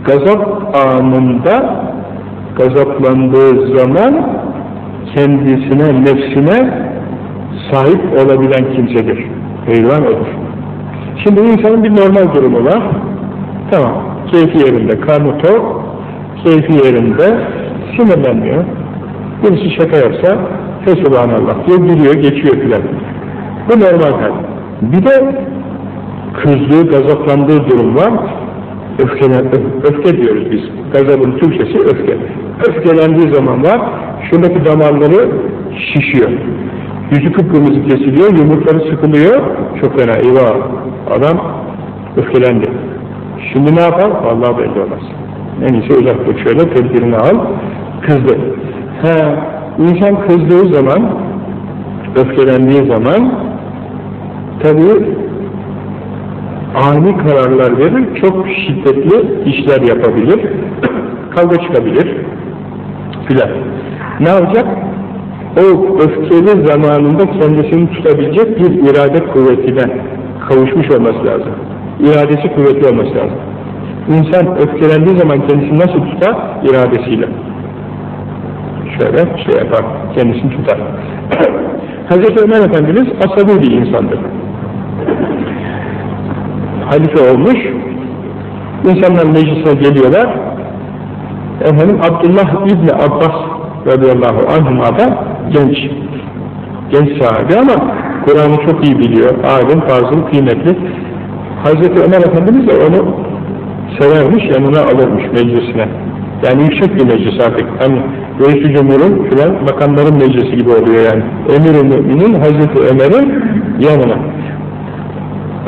Gazap anında, gazaplandığı zaman kendisine, nefsine sahip olabilen kimsedir. Pehlivan odur. Şimdi insanın bir normal durumu var. Tamam, keyfi yerinde, karnı tok, keyfi yerinde, sinirlenmiyor. Birisi şaka yapsa, Fesubhanallah diyor, gülüyor, geçiyor filan. Bu normal hal. Bir de kızdığı, gazaplandığı durum var. Öfkelen, öfke diyoruz biz. Gazabın Türkçesi öfke. Öfkelendiği zaman var, şuradaki damarları şişiyor. Yüzü kıpkırmızı kesiliyor, yumurtları sıkılıyor. Çok fena, eyvah! Adam öfkelendi. Şimdi ne yapar? Vallahi belli olmaz. En iyisi uzak dur şöyle, tedbirini al. Kızdı. Ha, insan kızdığı zaman, öfkelendiği zaman, tabii ani kararlar verir, çok şiddetli işler yapabilir, kavga çıkabilir filan. Ne olacak? O öfkeli zamanında kendisini tutabilecek bir irade kuvvetine kavuşmuş olması lazım. İradesi kuvvetli olması lazım. İnsan öfkelendiği zaman kendisini nasıl tutar? İradesiyle. Şöyle şey yapar, kendisini tutar. Hazreti Ömer Efendimiz asabi bir insandır halife olmuş. İnsanlar meclise geliyorlar. Efendim Abdullah İbni Abbas radıyallahu anhuma da genç. Genç sahibi ama Kur'an'ı çok iyi biliyor. Alim, fazıl, kıymetli. Hazreti Ömer Efendimiz de onu severmiş, yanına alırmış meclisine. Yani yüksek bir meclis artık. Hani Reis-i Cumhur'un filan makamların meclisi gibi oluyor yani. Emir-i Mü'minin Hazreti Ömer'in yanına.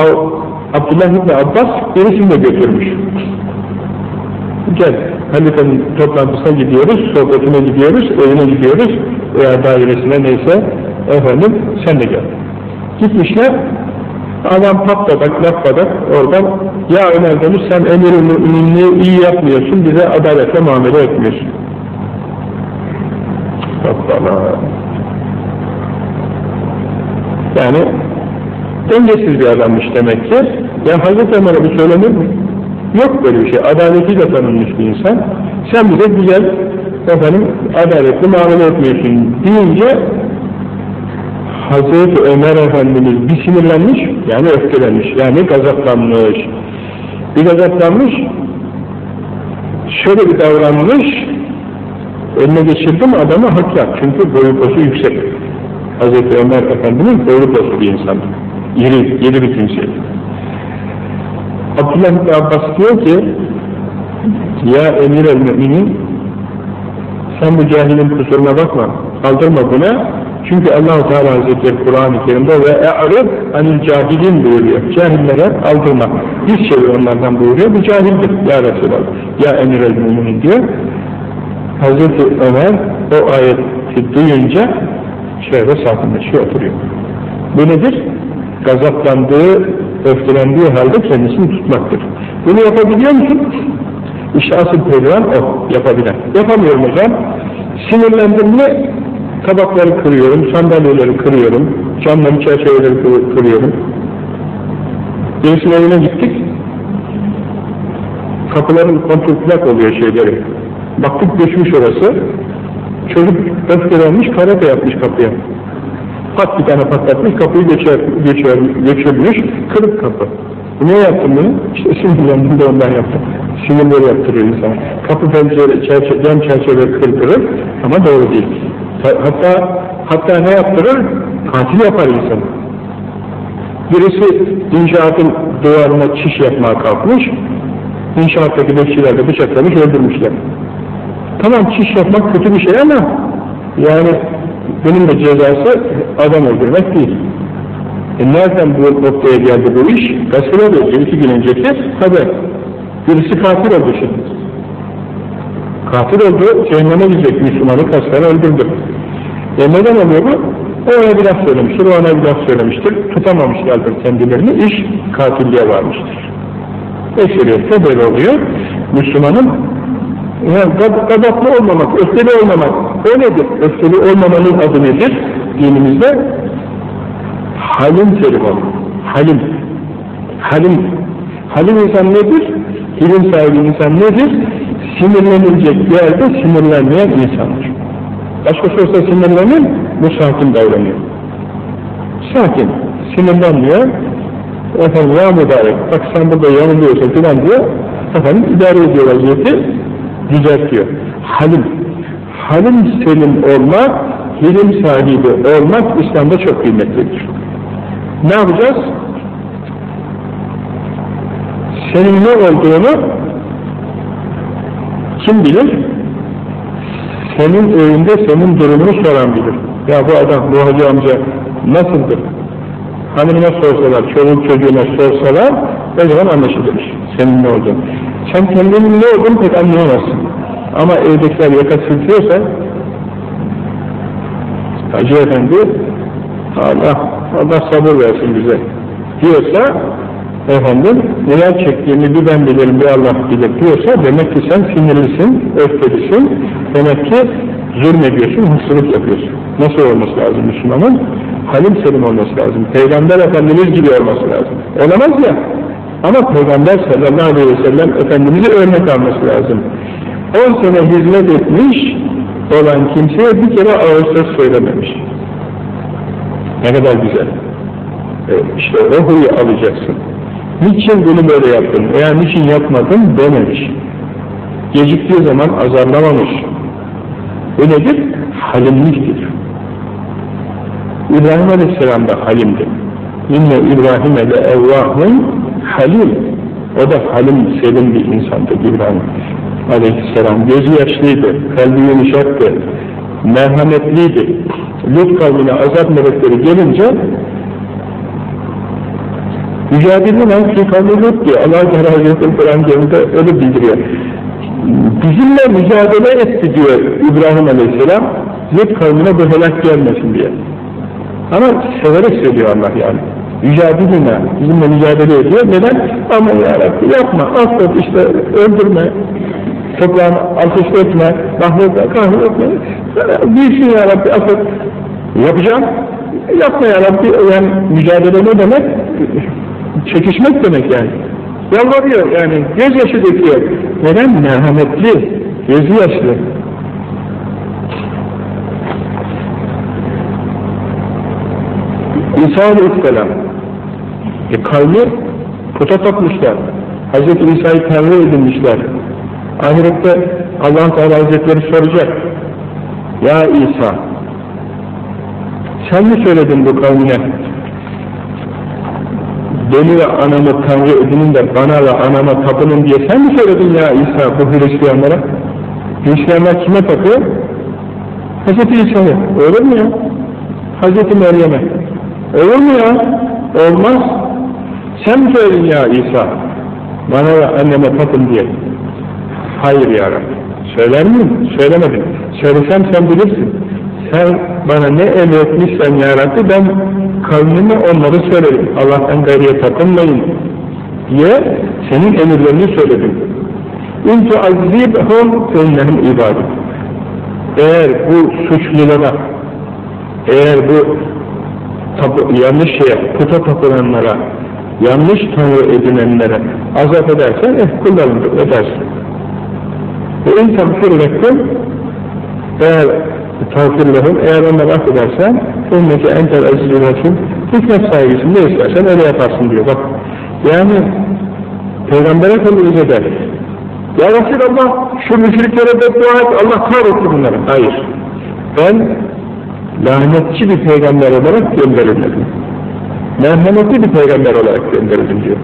O Abdullah İbni Abbas birisini de götürmüş. Gel, halifenin toplantısına gidiyoruz, sohbetine gidiyoruz, evine gidiyoruz veya dairesine neyse, efendim sen de gel. Gitmişler, adam patladak, lafladak oradan, ya Ömer demiş sen emir-i müminliği iyi yapmıyorsun, bize adaletle muamele etmiyorsun. Hoppala. Yani dengesiz bir adammış demek ki. Hazreti Ömer'e bu söylenir mi? Yok böyle bir şey. Adaletiyle tanınmış bir insan. Sen bize güzel, efendim, adaletli muamele etmiyorsun deyince Hazreti Ömer Efendimiz bir sinirlenmiş, yani öfkelenmiş, yani gazaplanmış. Bir gazaplanmış, şöyle bir davranmış, eline geçirdim adamı hakka, çünkü boyu posu yüksek. Hazreti Ömer Efendimiz boyu posu bir insandı. İri bir kimseydi. Abdullah İbni Abbas diyor ki Ya emir el müminin sen bu cahilin kusuruna bakma, aldırma buna çünkü allah Teala Hazretleri Kur'an-ı Kerim'de ve e'arib anil cahilin buyuruyor. Cahillere aldırma. Bir şey onlardan buyuruyor. Bu cahildir ya Resulallah. Ya emir el müminin diyor. Hazreti Ömer o ayeti duyunca şöyle sakinleşiyor oturuyor. Bu nedir? Gazaplandığı öfkelendiği halde kendisini tutmaktır. Bunu yapabiliyor musun? İşte asıl pehlivan o, yapabilen. Yapamıyorum hocam. Sinirlendim mi tabakları kırıyorum, sandalyeleri kırıyorum, camları, çerçeveleri kırıyorum. Birisinin evine gittik, kapıların kontrplak oluyor şeyleri. Baktık düşmüş orası, çocuk öfkelenmiş, karate yapmış kapıya pat bir tane patlatmış, kapıyı geçer, geçer, geçirmiş, kırık kapı. Niye yaptın bunu? İşte sinirlendim de ondan yaptım. Sinirleri yaptırıyor insan. Kapı pencere, çerçe, cam çerçeve kırdırır ama doğru değil. Hatta hatta ne yaptırır? Katil yapar insan. Birisi inşaatın duvarına çiş yapmaya kalkmış, inşaattaki bekçiler de bıçaklamış, öldürmüşler. Tamam çiş yapmak kötü bir şey ama yani bunun da cezası adam öldürmek değil. E nereden bu noktaya geldi bu iş? Gazetede yazıyor iki gün önceki haber. Birisi katil oldu şimdi. Katil oldu, cehenneme gidecek Müslümanı kasten öldürdü. E neden oluyor bu? O ona bir laf söylemiştir, o ona bir laf söylemiştir. Tutamamışlardır kendilerini, iş katilliğe varmıştır. Ekseriyette böyle oluyor. Müslümanın yani gadaplı olmamak, öfkeli olmamak, o nedir? Öfkeli olmamanın adı nedir? Dinimizde halim terim. Halim. Halim. Halim insan nedir? Hilim sahibi insan nedir? Sinirlenilecek yerde sinirlenmeyen insandır. Başkası olsa sinirlenir, bu sakin davranıyor. Sakin, sinirlenmiyor. Efendim ya mübarek, bak sen burada yanılıyorsun filan diyor. Efendim idare ediyor vaziyeti, düzeltiyor. Halim. Halim selim olmak, hilim sahibi olmak İslam'da çok kıymetlidir. Ne yapacağız? Senin ne olduğunu kim bilir? Senin evinde senin durumunu soran bilir. Ya bu adam, bu hacı amca nasıldır? Hanımına sorsalar, çoluk çocuğuna sorsalar, o zaman anlaşılır senin ne olduğunu. Sen kendinin ne olduğunu pek anlayamazsın. Ama evdekiler yaka sürtüyorsa, Hacı Efendi, Allah, Allah sabır versin bize diyorsa, efendim, neler çektiğini bir ben bilirim, bir Allah bilir diyorsa, demek ki sen sinirlisin, öfkelisin, demek ki zulmediyorsun, hırsızlık yapıyorsun. Nasıl olması lazım Müslümanın? Halim selim olması lazım. Peygamber Efendimiz gibi olması lazım. Olamaz ya. Ama Peygamber sallallahu aleyhi ve sellem Efendimiz'i örnek alması lazım. 10 sene hizmet etmiş olan kimseye bir kere ağır söz söylememiş. Ne kadar güzel. Evet, işte o huyu alacaksın. Niçin bunu böyle yaptın veya niçin yapmadın dememiş. Geciktiği zaman azarlamamış. Bu nedir? Halimliktir. İbrahim Aleyhisselam da halimdi. İnne İbrahim'e de evvahun halim. O da halim, selim bir insandı İbrahim Aleyhisselam. Gözü yaşlıydı, kalbi yumuşaktı, merhametliydi. Lut kavmine azap melekleri gelince mücadeleyle fi kavmi Lut diyor. Allah Teala Hazretleri Kur'an yerinde öyle bildiriyor. Bizimle mücadele etti diyor İbrahim Aleyhisselam. Lut kavmine bu helak gelmesin diye. Ama severek söylüyor Allah yani. Mücadele bizimle mücadele ediyor. Neden? Ama ya Rabbi yapma, affet işte, öldürme, toprağını alt etme, mahvetme, kahretme. Büyüsün ya Rabbi, affet. Yapacağım. Yapma ya Rabbi. Yani mücadele ne demek? Çekişmek demek yani. Yalvarıyor yani, gözyaşı döküyor. Neden? Merhametli, gözü yaşlı. İsa Aleyhisselam e, kavmi puta tapmışlar. Hz. İsa'yı Tanrı edinmişler. Ahirette allah Teala Hazretleri soracak. Ya İsa sen mi söyledin bu kavmine? Beni ve anamı Tanrı edinin de bana ve anama tapının diye sen mi söyledin ya İsa bu Hristiyanlara? Hristiyanlar kime tapıyor? Hz. İsa'ya. Öyle mi ya? Hz. Meryem'e. Olur mu ya? Olmaz. Sen mi söyledin ya İsa? Bana ve anneme tapın diye. Hayır ya Rabbi. Söyler miyim? Söylemedim. Söylesem sen bilirsin. Sen bana ne emretmişsen ya Rabbi ben kavmime onları söylerim. Allah'tan gayriye tapınmayın diye senin emirlerini söyledim. İn tuazzibhum fennehum ibadet. Eğer bu suçlulara eğer bu yanlış şeye, puta tapılanlara, yanlış tanrı edinenlere azap edersen, eh kullarını edersin. Ve in tavfirlekum eğer tavfirlehum, eğer onları affedersen enneke entel azizül hakim hikmet sahibisin, ne istersen öyle yaparsın diyor. Bak, yani Peygamber'e kabul eder. Ya Resulallah, şu müşriklere beddua et, Allah kahretsin bunları. Hayır. Ben lanetçi bir peygamber olarak gönderilmedim. Merhametli bir peygamber olarak gönderildim diyor.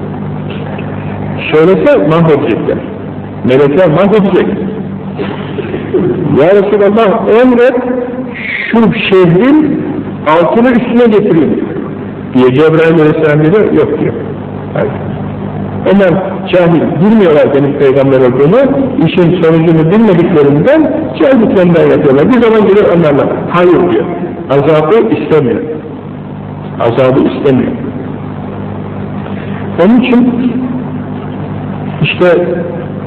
Söylese mahvedecekler. Melekler mahvedecek. Ya Resulallah emret şu şehrin altını üstüne getireyim diye Cebrail Aleyhisselam diyor, yok diyor. Hayır. Onlar cahil, bilmiyorlar benim peygamber olduğunu, işin sonucunu bilmediklerinden cahilliklerinden yapıyorlar. Bir zaman gelir onlarla, hayır diyor. Azabı istemiyor. Azabı istemiyor. Onun için işte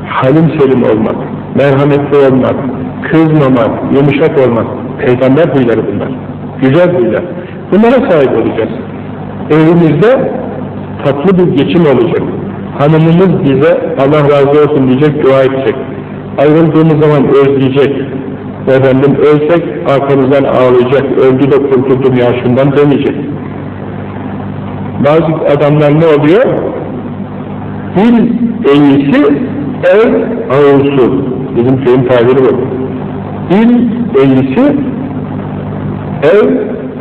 halim selim olmak, merhametli olmak, kızmamak, yumuşak olmak, peygamber huyları bunlar. Güzel huylar. Bunlara sahip olacağız. Evimizde tatlı bir geçim olacak. Hanımımız bize Allah razı olsun diyecek, dua edecek. Ayrıldığımız zaman özleyecek. Efendim ölsek arkamızdan ağlayacak, öldü de kurtuldum ya şundan demeyecek. Bazı adamlar ne oluyor? Dil eğisi, ev ağırsı. Bizim köyün tabiri bu. Dil eğisi, ev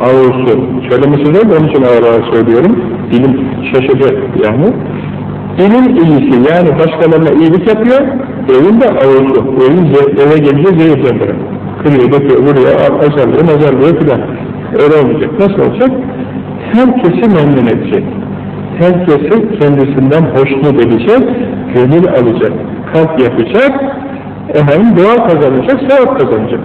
ağırsı. Söylemesi zor onun için ağır söylüyorum. Dilim şaşacak yani. Dilin iyisi yani başkalarına iyilik yapıyor, evin de ağırsı. Evin eve gelince zehir zembere. Kırıyor, döküyor, vuruyor, azarlıyor, nazarlıyor filan. Öyle olmayacak. Nasıl olacak? Herkesi memnun edecek. Herkesi kendisinden hoşnut edecek, gönül alacak, kalp yapacak, efendim dua kazanacak, sevap kazanacak.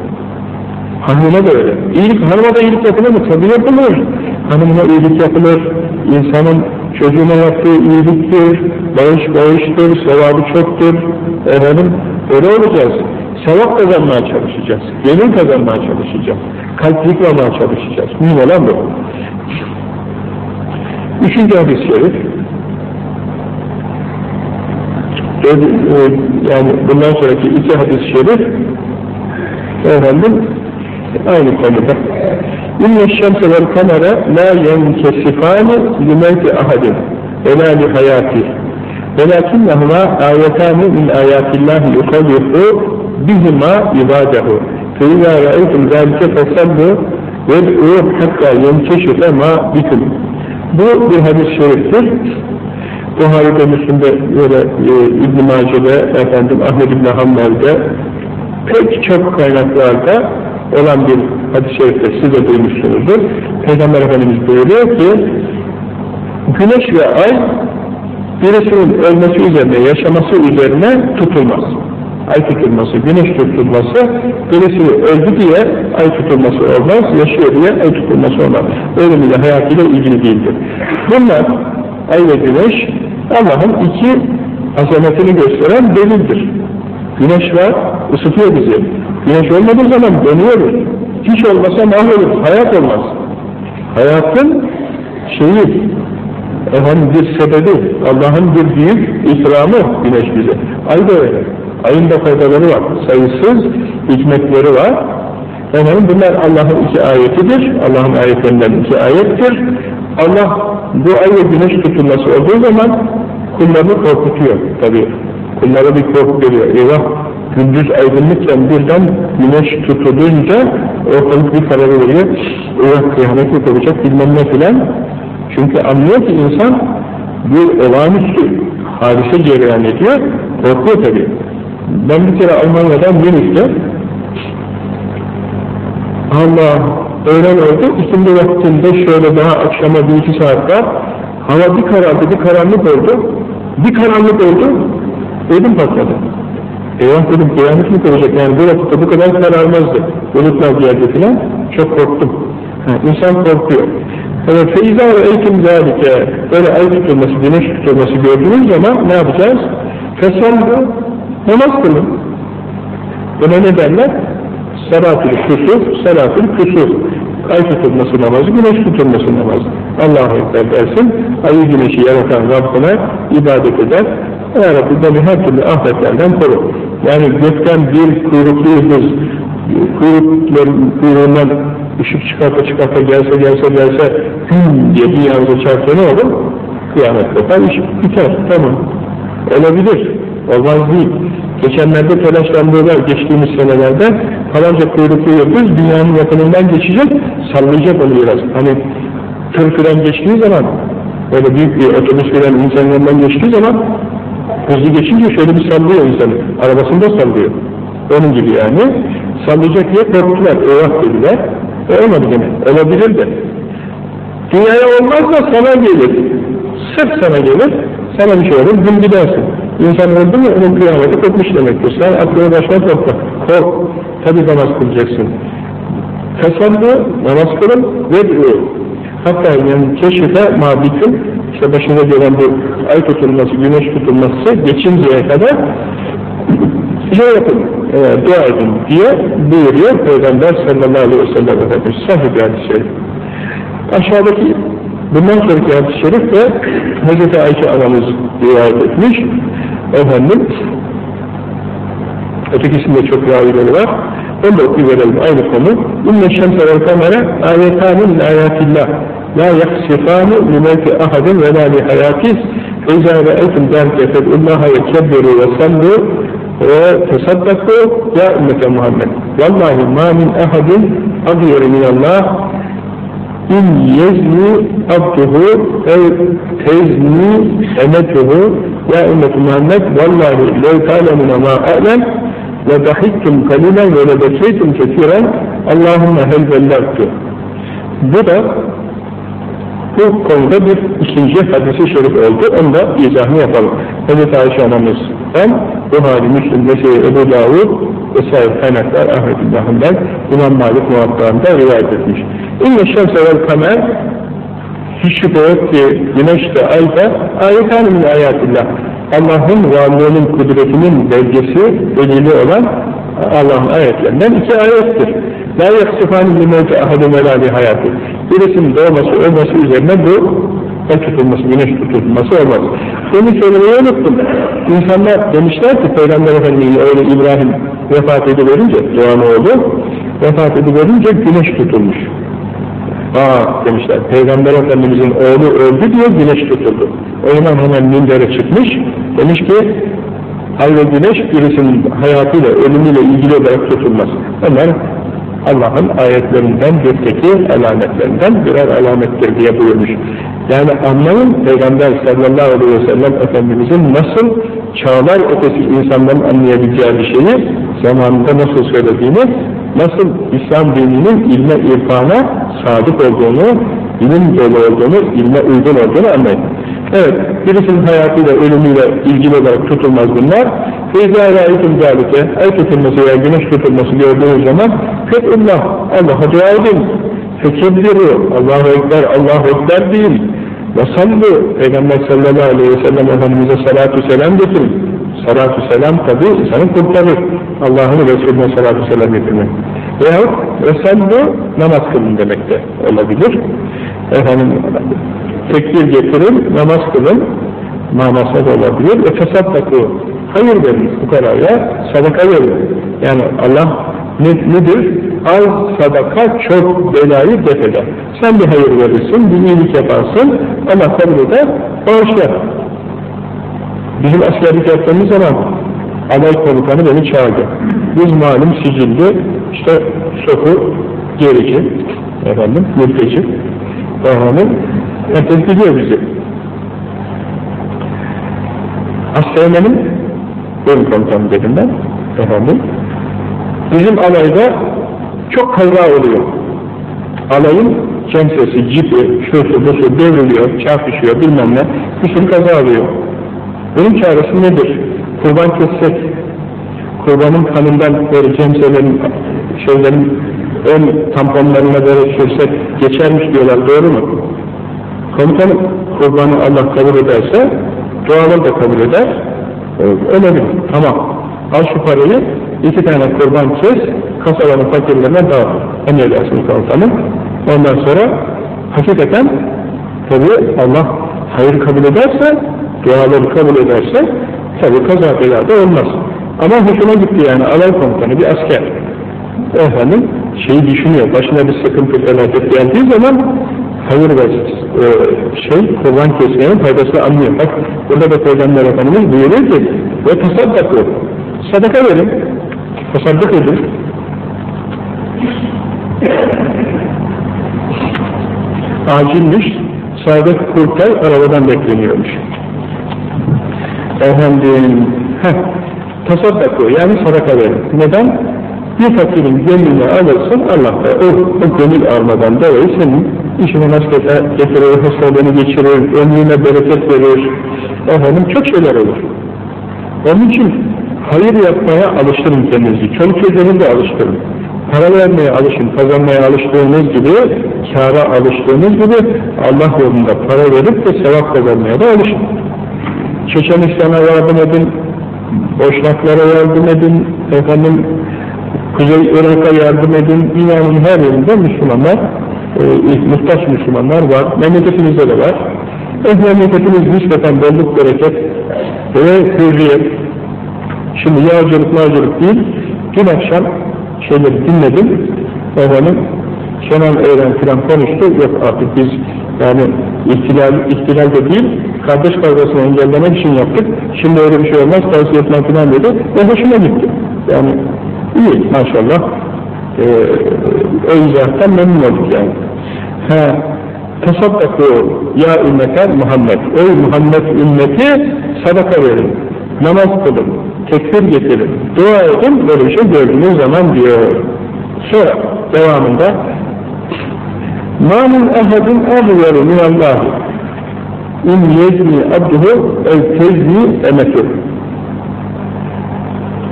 Hanıma da öyle. İyilik, hanıma da iyilik yapılır mı? Tabii yapılır. Hanımına iyilik yapılır. İnsanın çocuğuna yaptığı iyiliktir, bağış bağıştır, sevabı çoktur. Efendim, öyle olacağız. Sevap kazanmaya çalışacağız. Gönül kazanmaya çalışacağız. Kalp yıkmamaya çalışacağız. Mühim olan bu. Üçüncü hadis-i şerif. Yani bundan sonraki iki hadis-i şerif efendim aynı konuda. İnne şemse vel kamera la yenkesifani limevti ahadin ve la li hayati velakinnehuma ayetani min ayatillahi yukallifu bihima fe izâ ra'aytum zâlike fesallu ved'û hatta yenkeşife ma bikum bu bir hadis-i şeriftir. Buhari'de, Müslim'de, böyle e, İbn-i Mace'de, efendim Ahmed İbn Hanbel'de pek çok kaynaklarda olan bir hadis-i şerifte siz de duymuşsunuzdur. Peygamber Efendimiz buyuruyor ki güneş ve ay birisinin ölmesi üzerine, yaşaması üzerine tutulmaz. Ay tutulması, güneş tutulması, birisi öldü diye ay tutulması olmaz, yaşıyor diye ay tutulması olmaz. Ölümüyle, hayatıyla ilgili değildir. Bunlar, ay ve güneş, Allah'ın iki azametini gösteren delildir. Güneş var, ısıtıyor bizi. Güneş olmadığı zaman dönüyoruz. Hiç olmasa mahvoluruz, hayat olmaz. Hayatın şeyi, efendim bir sebebi, Allah'ın bir büyük ikramı güneş bize. Ay da öyle. Ayın da faydaları var, sayısız hikmetleri var. Efendim bunlar Allah'ın iki ayetidir, Allah'ın ayetlerinden iki ayettir. Allah bu ay güneş tutulması olduğu zaman kullarını korkutuyor tabi. Kullara bir korku geliyor. Eyvah gündüz aydınlıkken birden güneş tutulunca ortalık bir karar veriyor. Eyvah kıyamet yok olacak bilmem ne filan. Çünkü anlıyor ki insan bir olağanüstü hadise cereyan ediyor. Korkuyor tabi. Ben bir kere Almanya'dan Münih'te Allah öğlen oldu, ikindi vaktinde şöyle daha akşama bir iki saat var, hava bir karardı, bir karanlık oldu, bir karanlık oldu, ödüm patladı. Eyvah dedim, kıyamet mi olacak yani bu vakitte bu kadar kararmazdı, bulutlar geldi filan, çok korktum. Ha, insan korkuyor. Evet, feyza ve eğitim zâlike, böyle ay tutulması, güneş tutulması gördüğünüz zaman ne yapacağız? Fesallı, namaz kılın. Buna ne derler? Salatül kusur, salatül kusur. Ay tutulması namazı, güneş tutulması namazı. Allah'a ekber dersin, ayı güneşi yaratan Rabbine ibadet eder. Ya Rabbi beni her türlü afetlerden koru. Yani gökten bir kuyruklu yıldız, kuyrukların kuyruğundan ışık çıkarta çıkarta gelse gelse gelse hüm diye bir yanıza çarpsa ne olur? Kıyamet kopar, iş biter, tamam. Olabilir, olmaz değil. Geçenlerde telaşlandılar geçtiğimiz senelerde falanca kuyruklu yıldız dünyanın yakınından geçecek, sallayacak onu biraz. Hani tır fren geçtiği zaman Böyle büyük bir otobüs gelen insanın yanından geçtiği zaman hızlı geçince şöyle bir sallıyor insanı. Arabasında sallıyor. Onun gibi yani. Sallayacak diye korktular, eyvah dediler. E olmadı gene. Olabilir de. Dünyaya olmaz da sana gelir. Sırf sana gelir. Sana bir şey olur, gün gidersin. İnsan öldü mü onun kıyameti kopmuş demektir. Sen aklını başına topla. Kork. Tabi namaz kılacaksın. Tesallı, namaz kılın ve Hatta yani keşife mabitin, işte başına gelen bu ay tutulması, güneş tutulması geçinceye kadar şey yapın, e, dua edin diye buyuruyor Peygamber sallallahu aleyhi ve sellem Efendimiz. Sahih bir hadis-i. Aşağıdaki bundan sonraki hadis-i şerif de Hz. Ayşe anamız rivayet etmiş. Efendim ötekisinde çok ravileri var. Onu da okuyuverelim aynı konu. İnne şemse vel kamera ayetâni min ayatillah. La yaksifâni limevki ahadin ve la li hayatis. Feyzâ ve etum derke fed'ullâha yekebbiru ve sallu ve tesaddaku ya ümmete Muhammed. Vallahi ma min ahadin agyeri minallah in yezni abduhu ev tezni ya ümmeti Muhammed vallahi lev ta'lemuna ma a'lem ve dahiktum kalilen ve le bekeytum kesiren Allahümme hel bellagtu. Bu da bu konuda bir ikinci hadisi şerif oldu. Onu da izahını yapalım. Hazreti Ayşe anamız ben Buhari, Müslüm, Mesih, Ebu Davud vesaire kaynaklar Ahmet İmam Malik muhabbağında rivayet etmiş. İnne şemse vel kamer hiç şüphe ki güneş de ay da ayetan min ayatillah Allah'ın varlığının kudretinin belgesi, delili olan Allah'ın ayetlerinden iki ayettir. La yaksıfani limevti ahadın velâli hayatı. Birisinin doğması, ölmesi üzerine bu el tutulması, güneş tutulması olmaz. Bunu söylemeyi unuttum. İnsanlar demişler ki Peygamber Efendimiz öyle İbrahim vefat ediverince, doğan oğlu vefat ediverince güneş tutulmuş. Aa demişler, Peygamber Efendimizin oğlu öldü diye güneş tutuldu. O zaman hemen minbere çıkmış, demiş ki, ay güneş birisinin hayatıyla, ölümüyle ilgili olarak tutulmaz. Onlar Allah'ın ayetlerinden, gökteki alametlerinden birer alamettir diye buyurmuş. Yani anlayın Peygamber sallallahu aleyhi ve sellem Efendimizin nasıl çağlar ötesi insanların anlayabileceği bir şeyi zamanında nasıl söylediğini, nasıl İslam dininin ilme irfana sadık olduğunu, ilim dolu olduğunu, ilme uygun olduğunu anlayın. Evet, birisinin hayatıyla, ölümüyle ilgili olarak tutulmaz bunlar. فَاِذَا رَايْتُمْ ذَٰلِكَ Ay tutulması veya güneş tutulması gördüğünüz zaman فَاِلَّهِ Allah'a dua edin. فَكَبِّرُوا Allahu Ekber, Allahu Ekber değil. وَصَلُّ Peygamber sallallahu aleyhi ve sellem Efendimiz'e salatu selam getirin. Salatu selam tabi insanı kurtarır. Allah'ın Resulüne salatu selam getirmek. Veyahut vesallu namaz kılın demek de olabilir. Efendim tekbir getirin, namaz kılın manası da olabilir. Ve tesaddaku hayır verin fukaraya, sadaka verin. Yani Allah ne, nedir? Az sadaka çok belayı def eder. Sen bir hayır verirsin, bir iyilik yaparsın, Allah kabul eder, bağışlar. Bizim askerlik yaptığımız zaman alay komutanı beni çağırdı. Biz malum sicilli, işte soku, gerici, efendim, mülteci, efendim, tehdit ediyor bizi. Asteğmenim, bölüm komutanı dedim ben, efendim, bizim alayda çok kaza oluyor. Alayın cemsesi, cipi, şusu, busu devriliyor, çarpışıyor, bilmem ne, bir sürü kaza oluyor. Bunun çaresi nedir? Kurban kessek, kurbanın kanından böyle cemselerin, şeylerin ön tamponlarına böyle sürsek geçermiş diyorlar, doğru mu? Komutanım, kurbanı Allah kabul ederse, duaları da kabul eder, ölebilir. Tamam, al şu parayı, iki tane kurban kes, kasaların fakirlerine dağıt. Emredersin komutanım. Ondan sonra, hakikaten, tabi Allah hayır kabul ederse, duaları kabul ederse tabi kaza belada olmaz. Ama hoşuna gitti yani alay komutanı bir asker. Efendim şeyi düşünüyor, başına bir sıkıntı felaket geldiği zaman hayır ve e, şey kurban kesmenin faydasını anlıyor. Bak burada da Peygamber Efendimiz buyuruyor ki ve tasaddakı sadaka verin, tasaddık edin. Acilmiş, Sadık Kurtay arabadan bekleniyormuş. Efendim, heh, tasaddaku yani sadaka verin. Neden? Bir fakirin gönlünü alırsın, Allah da o, o gönül almadan dolayı senin işine nasip getirir, hastalığını geçirir, ömrüne bereket verir, efendim çok şeyler olur. Onun için hayır yapmaya alıştırın kendinizi, çoluk çocuğunu da alıştırın. Para vermeye alışın, kazanmaya alıştığınız gibi, kâra alıştığınız gibi Allah yolunda para verip de sevap kazanmaya da alışın. Çeçenistan'a yardım edin, Boşnaklara yardım edin, efendim Kuzey Irak'a yardım edin, dünyanın her yerinde Müslümanlar, e, muhtaç Müslümanlar var, memleketimizde de var. Eh memleketimiz nispeten bolluk bereket ve hürriyet. Şimdi yağcılık mağcılık değil, dün akşam şeyleri dinledim, efendim, Kenan Eğren filan konuştu, yok artık biz yani ihtilal, ihtilal de değil, Kardeş kavgasını engellemek için yaptık. Şimdi öyle bir şey olmaz, tavsiye etmem filan dedi. Ve hoşuma gitti. Yani iyi maşallah. Ee, o izahtan memnun olduk yani. Ha, tasaddaku ya ümmeter Muhammed. Ey Muhammed ümmeti sadaka verin. Namaz kılın. Tekbir getirin. Dua edin. Böyle bir şey gördüğünüz zaman diyor. Sonra devamında Mâmin ehedin ehveru minallâhi İn yezni abduhu ev tezni emetu.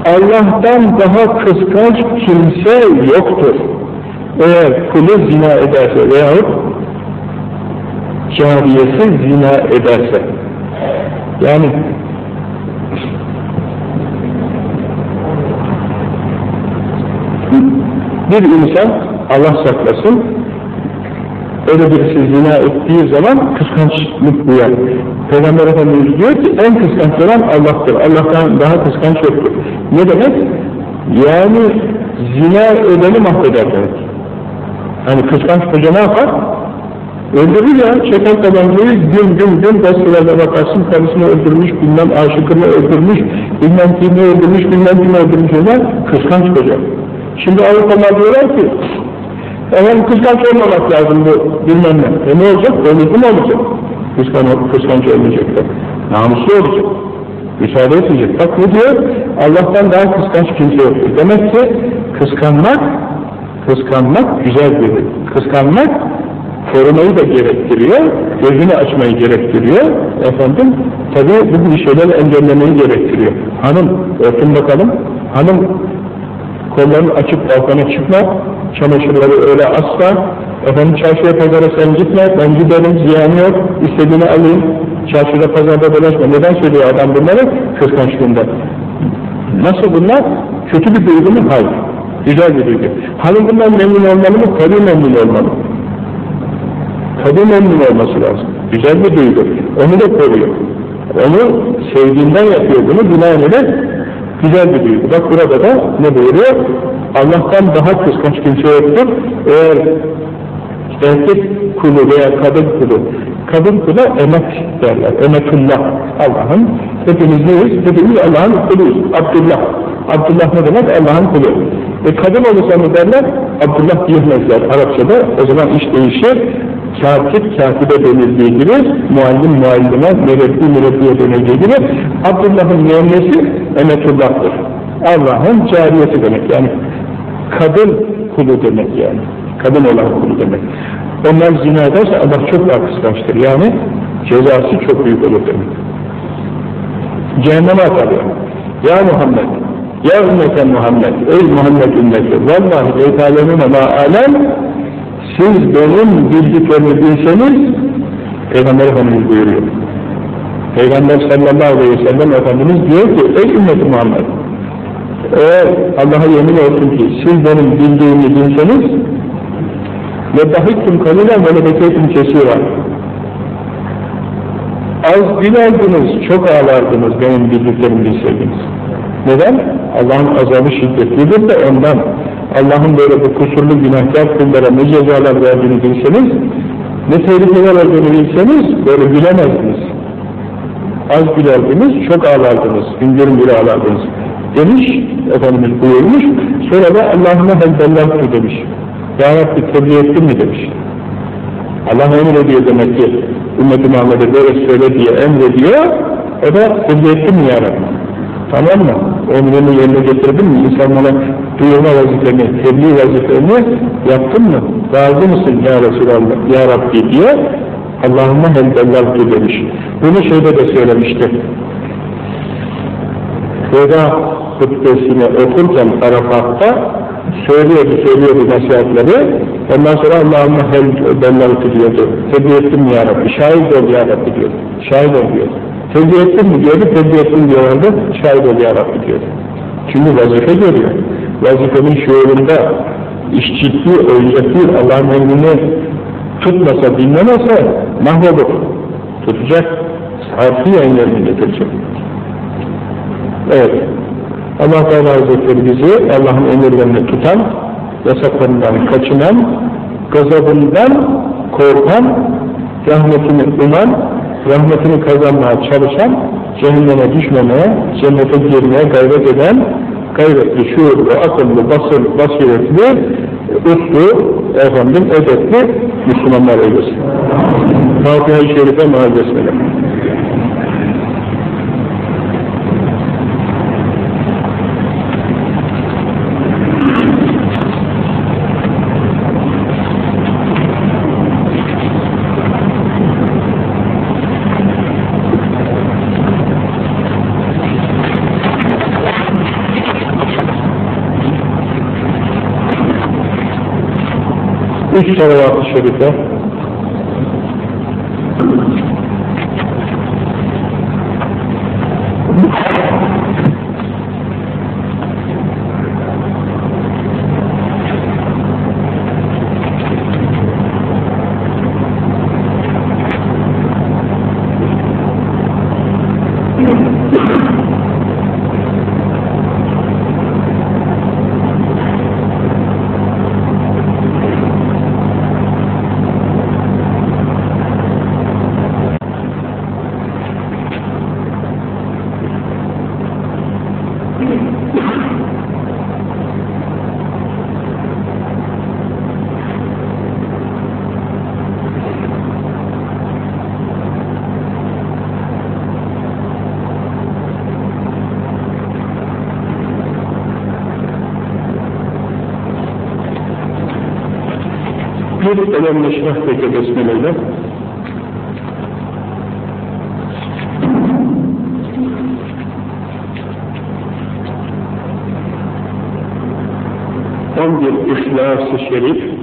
Allah'tan daha kıskanç kimse yoktur. Eğer kulu zina ederse veyahut cariyesi zina ederse. Yani bir insan Allah saklasın öyle birisi zina ettiği zaman kıskançlık duyar. Peygamber Efendimiz diyor ki en kıskanç olan Allah'tır. Allah'tan daha kıskanç yoktur. Ne demek? Yani zina edeni mahveder demek. Hani kıskanç koca ne yapar? Öldürür ya, çeken tabancayı gün gün gün gazetelerde bakarsın, karısını öldürmüş, bilmem aşıkını öldürmüş, bilmem kimi öldürmüş, bilmem kimi öldürmüş onlar, kıskanç koca. Şimdi Avrupalılar diyorlar ki, efendim kıskanç olmamak lazım bu bilmem ne. E ne olacak? Ömürlü mü olacak? Kıskanç, kıskanç olmayacaklar. Namuslu olacak. Müsaade etmeyecek. Bak ne diyor? Allah'tan daha kıskanç kimse yoktur. Demek ki kıskanmak, kıskanmak güzel bir Kıskanmak korumayı da gerektiriyor, gözünü açmayı gerektiriyor. Efendim, tabi bu şeyleri engellemeyi gerektiriyor. Hanım, örtün bakalım. Hanım, kollarını açıp balkona çıkma, çamaşırları öyle asla, efendim çarşıya pazara sen gitme, ben giderim, ziyanı yok, istediğini alayım, çarşıda pazarda dolaşma. Neden söylüyor adam bunları? Kıskançlığında. Nasıl bunlar? Kötü bir duygu mu? Hayır. Güzel bir duygu. Hanım bundan memnun olmalı mı? Tabii memnun olmalı. Tabii memnun olması lazım. Güzel bir duygu. Onu da koruyor. Onu sevdiğinden yapıyor bunu. Binaenaleyh güzel bir duygu. Bak burada da ne buyuruyor? Allah'tan daha kıskanç kimse yoktur. Eğer erkek kulu veya kadın kulu kadın kula emek derler. Emetullah. Allah'ın hepimiz neyiz? Hepimiz Allah'ın kuluyuz. Abdullah. Abdullah ne demek? Allah'ın kulu. E kadın olursa mı derler? Abdullah diyemezler Arapçada. O zaman iş değişir. Katip katibe denildiği gibi, muallim muallime, mürebbi mürebbiye denildiği gibi, Abdullah'ın müennesi Emetullah'tır. Allah'ın cariyesi demek yani. Kadın kulu demek yani. Kadın olan kulu demek. Onlar zina ederse Allah çok kıskançtır. Yani cezası çok büyük olur demek. Cehenneme atarlar. Ya Muhammed, ya ümmeten Muhammed, ey Muhammed ümmeti, vallahi leytalemine ma alem, siz benim bildiklerimi bilseniz, Peygamber Efendimiz buyuruyor. Peygamber sallallahu aleyhi ve sellem Efendimiz diyor ki, ey ümmeti Muhammed, eğer Allah'a yemin olsun ki siz benim bildiğimi bilseniz, kalilen ve lebekeytum kesira. Az bilerdiniz, çok ağlardınız benim bildiklerimi bilseydiniz. Neden? Allah'ın azabı şiddetlidir de ondan. Allah'ın böyle bu kusurlu günahkar kullara ne cezalar verdiğini bilseniz, ne tehlikeler olduğunu bilseniz böyle gülemezdiniz. Az gülerdiniz, çok ağlardınız, güngörün bile ağlardınız. Demiş, Efendimiz buyurmuş, sonra da Allah'ına helbellahtu demiş. Ya Rabbi tebliğ ettin mi demiş. Allah emir ediyor demek ki. Ümmet-i Muhammed'e böyle söyle diye emrediyor, o da tebliğ ettim ya Rabbi. Tamam mı? Emrini yerine getirdin mi? İnsanlara duyurma vazifeni, tebliğ vazifeni yaptın mı? Razı mısın ya Resulallah, ya Rabbi diye Allahümme helbellahu demiş. Bunu şeyde de söylemişti. Veda hutbesini okurken Arafat'ta söylüyordu, söylüyordu nasihatleri. Ondan sonra Allahümme helbellahu diyordu. Tebliğ ettim ya Rabbi, şahit ol ya Rabbi diyordu. Şahit ol diyordu. Tebliğ ettin mi diyordu, tebliğ ettim diyorlardı, şahit ol ya Rabbi diyordu. Çünkü vazife görüyor. Vazifenin şuurunda iş ciddi, oyuncak değil, Allah'ın emrini tutmasa, dinlemese mahvolur. Tutacak, harfiyen yerine getirecek. Evet, Allah Teala Hazretleri bizi Allah'ın emirlerini tutan, yasaklarından kaçınan, gazabından korkan, rahmetini uman, rahmetini kazanmaya çalışan, cehenneme düşmemeye, cennete girmeye gayret eden, gayretli, şuurlu, akıllı, basır, basiretli, uslu, efendim, edepli Müslümanlar eylesin. Fatiha-i Şerife maal besmele. Üç salavat-ı şerife bir elem neşrah peki besmeleyle. On bir İhlas-ı Şerif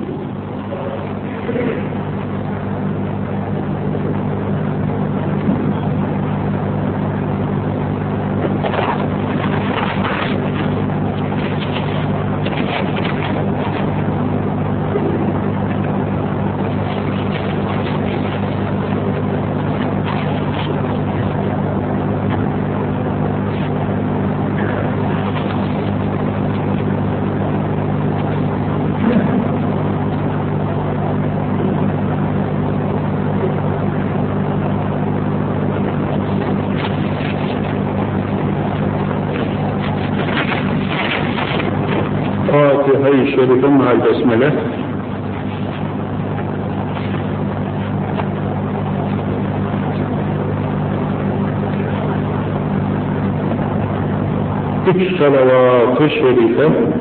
Fatiha-i Şerife mahal besmele. Üç salavat-ı şerife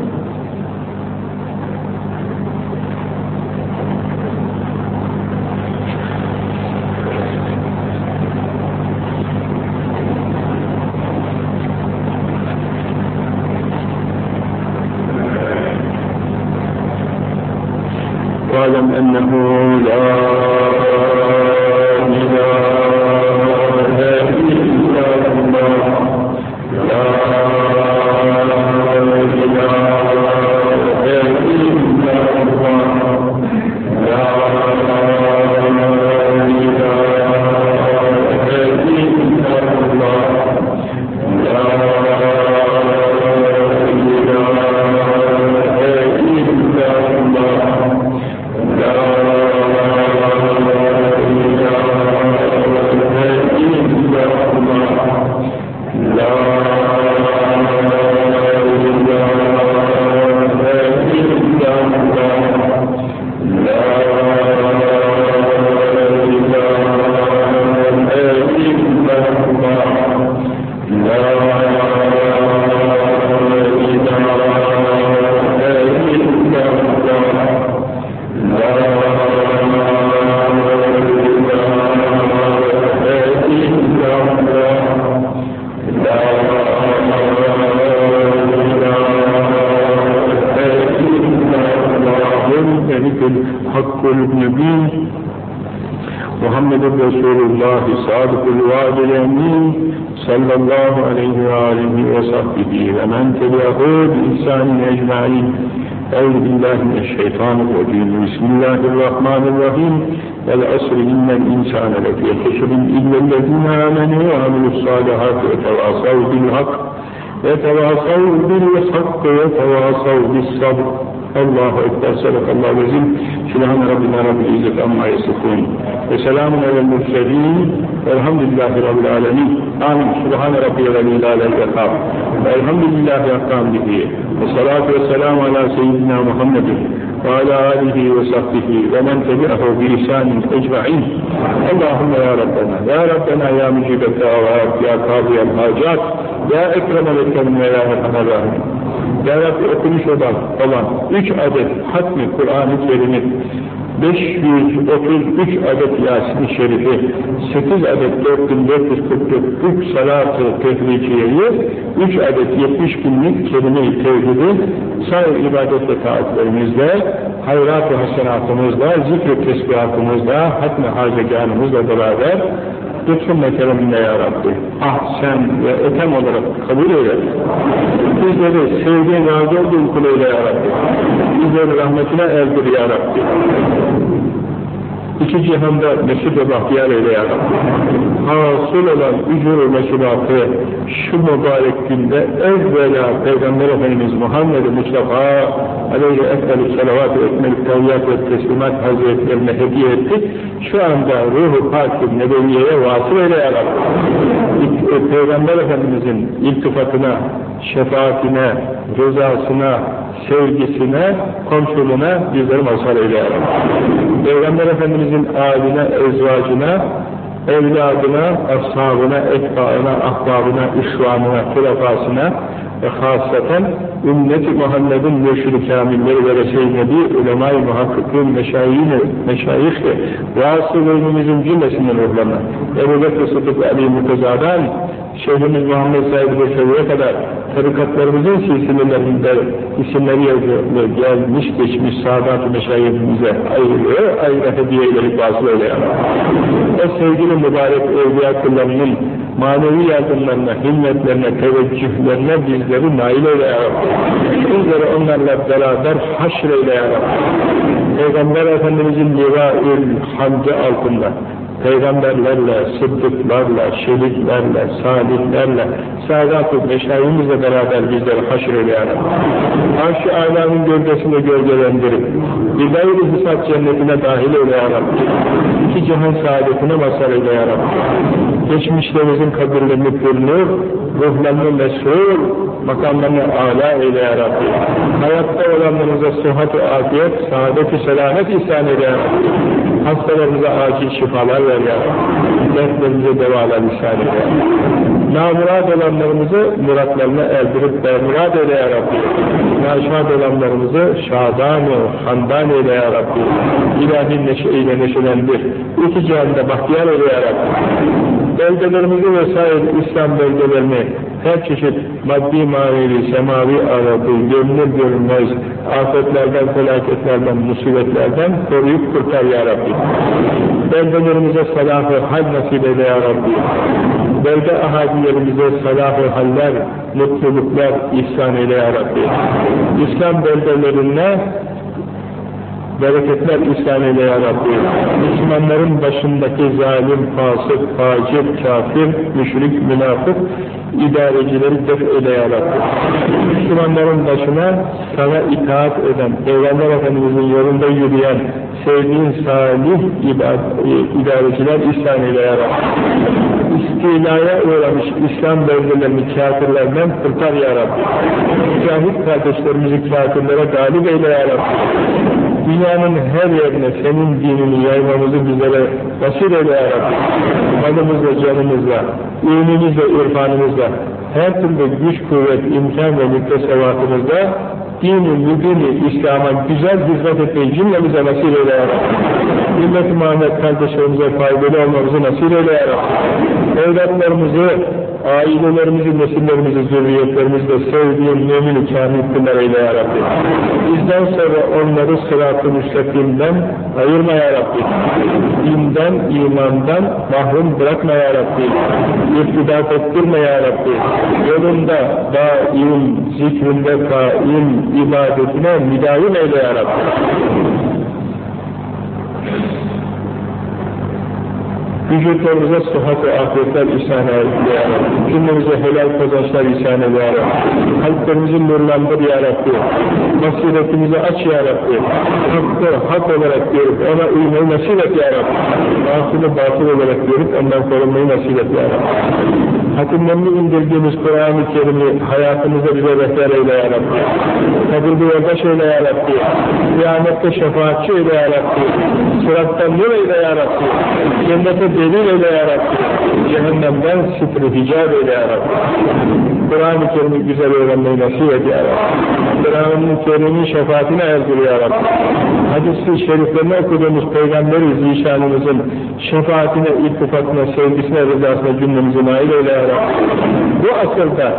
الحق المبين محمد رسول الله صادق الوعد اليمين صلى الله عليه وآله وصحبه ومن تبعه بإحسان أجمعين أعوذ بالله من الشيطان الرجيم. بسم الله الرحمن الرحيم. والعصر إن الإنسان لفي خسر إلا الذين آمنوا وعملوا الصالحات وتواصوا بالحق وتواصوا بالحق وتواصوا بالصبر. الله أكبر صدق الله العظيم. سبحان ربنا رب العزة عما يصفون وسلام على المرسلين والحمد لله رب العالمين. آمين. سبحان ربي العلي الأعلى الوهاب والحمد لله أقام به. والصلاة والسلام على سيدنا محمد وعلى آله وصحبه ومن تبعه بإحسان أجمعين. اللهم يا ربنا يا ربنا يا مجيب الدعوات يا قاضي الحاجات ya ekrem aleyküm ve ya Rahman Rabbi okumuş olan, olan üç adet hatmi Kur'an-ı Kerim'i 533 adet Yasin-i Şerifi, 8 adet 4443 salat-ı tehriciyeyi, 3 adet 70 günlük kelime-i tevhidi, sayı ibadet ve taatlerimizle, hayrat-ı hasenatımızla, zikr-i tesbihatımızla, hatmi hazeganımızla beraber lütfunla kereminle ya Rabbi. Ah sen ve etem olarak kabul eyle. Bizleri sevdiğin razı olduğun kul eyle ya Rabbi. Bizleri rahmetine erdir ya Rabbi. İki cihanda mesut ve bahtiyar eyle. Hasıl olan ücur mesulatı şu mübarek günde evvela Peygamber Efendimiz Muhammed Mustafa aleyhi efdalü salavat ve ekmelik taviyyat ve teslimat hazretlerine hediye ettik. Şu anda ruhu pak-ı nebeviyeye vasıl eyle ya Rabbi. Peygamber Efendimizin iltifatına, şefaatine, rızasına, sevgisine, komşuluğuna bizleri mazhar eyle ya Rabbi. Peygamber Efendimizin âline, ezvacına, evladına, ashabına, etbaına, ahbabına, işvanına, hulafasına ve hasaten ümmet-i Muhammed'in mürşid-i kamilleri ve Resul-i Nebi, ulema-i muhakkikûn, meşayih-i, meşayih-i, vasılığımızın cümlesinden ruhlarına, Ebu Bekir Sıddık Ali Murtaza'dan, Şeyhimiz Muhammed Said Beşevi'ye kadar tarikatlarımızın silsilelerinde isimleri yazıyor, gelmiş geçmiş Sadat-ı Meşayihimize ayrı ayrı hediyeleri vasıl eyle O sevgili mübarek evliya kullarının manevi yardımlarına, himmetlerine, teveccühlerine bizleri nail eyle ya Bizleri onlarla beraber haşreyle ya Peygamber Efendimizin liva-ül hamdi altında peygamberlerle, sıddıklarla, şehitlerle, salihlerle, saadat-ı meşayimizle beraber bizleri haşr eyle Arş-ı alamın gölgesinde gölgelendirip, bir gayri hesap cennetine dahil eyle ya İki cihan saadetine mazhar eyle ya Geçmişlerimizin kabirlerini pürnür, ruhlarını mesrur, makamlarını âlâ eyle ya. Hayatta olanlarımıza sıhhat-ı afiyet, saadet-i selamet ihsan eyle. Hastalarımıza acil şifalar ver ya Rabbi. Dertlerimize devalar ihsan eyle ya olanlarımızı muratlarına erdirip bermurad eyle ya Rabbi. Naşad olanlarımızı şadan-ı handan eyle ya Rabbi. İlahi neşeyle neşelendir. İki cihanda bahtiyar eyle ya Rabbi. Beldelerimizi vesaire İslam beldelerini her çeşit maddi manevi, semavi aradı, görünür görünmez afetlerden, felaketlerden, musibetlerden koruyup kurtar ya Rabbi. Beldelerimize salah-ı hal nasip eyle ya Rabbi. Belde ahadilerimize salah-ı haller, mutluluklar ihsan eyle ya Rabbi. İslam beldelerine bereketler ihsan eyle ya Rabbi. Müslümanların başındaki zalim, fasık, facir, kafir, müşrik, münafık idarecileri def eyle ya Rabbi. Müslümanların başına sana itaat eden, Peygamber Efendimizin yolunda yürüyen, sevdiğin salih idareciler ihsan eyle ya Rabbi. İstilaya uğramış İslam bölgelerini kafirlerden kurtar ya Rabbi. Mücahit kardeşlerimizi kafirlere galip eyle ya Rabbi dünyanın her yerine senin dinini yaymamızı bizlere nasip eyle ya Rabbi. Canımızla, ilmimizle, irfanımızla, her türlü güç, kuvvet, imkan ve müktesevatımızla dini, mübini, İslam'a güzel hizmet etmeyi cümlemize nasip eyle ya Rabbi. Ümmet-i Muhammed kardeşlerimize faydalı olmamızı nasip eyle ya Rabbi. Evlatlarımızı Ailelerimizi, nesillerimizi, zürriyetlerimizi de sevdiğin mümin-i kamil kıllar eyle ya. Bizden sonra onları sırat-ı müstakimden ayırma ya Rabbi. İmandan mahrum bırakma ya Rabbi. İrtidat ettirme ya Rabbi. Yolunda daim, zikrinde kaim, ibadetine müdahim eyle ya. Vücutlarımıza sıhhat ve afiyetler ihsan eyle. Cümlemize helal kazançlar ihsan eyle ya Rabbi. Kalplerimizi nurlandır ya Rabbi. Aç ya Rabbi. Hakkı hak olarak görüp ona uymayı nasip et ya Rabbi. Batılı batıl olarak görüp ondan korunmayı nasip et ya Rabbi. Hatimlerini indirdiğimiz Kur'an-ı Kerim'i hayatımıza bize rehber eyle ya Rabbi. Kabirde yoldaş eyle ya Rabbi. Kıyamette şefaatçi eyle ya. Sırattan nur eyle ya. Cennete delil eyle ya Rabbi. Cehennemden sıfır hicab eyle ya Rabbi. Kur'an-ı Kerim'i güzel öğrenmeyi nasip et ya Rabbi. Kur'an-ı Kerim'in şefaatine erdir ya Rabbi. Hadis-i şeriflerini okuduğumuz Peygamberi Zişanımızın şefaatine, iltifatına, sevgisine, rızasına cümlemizi nail eyle ya Rabbi. Bu asırda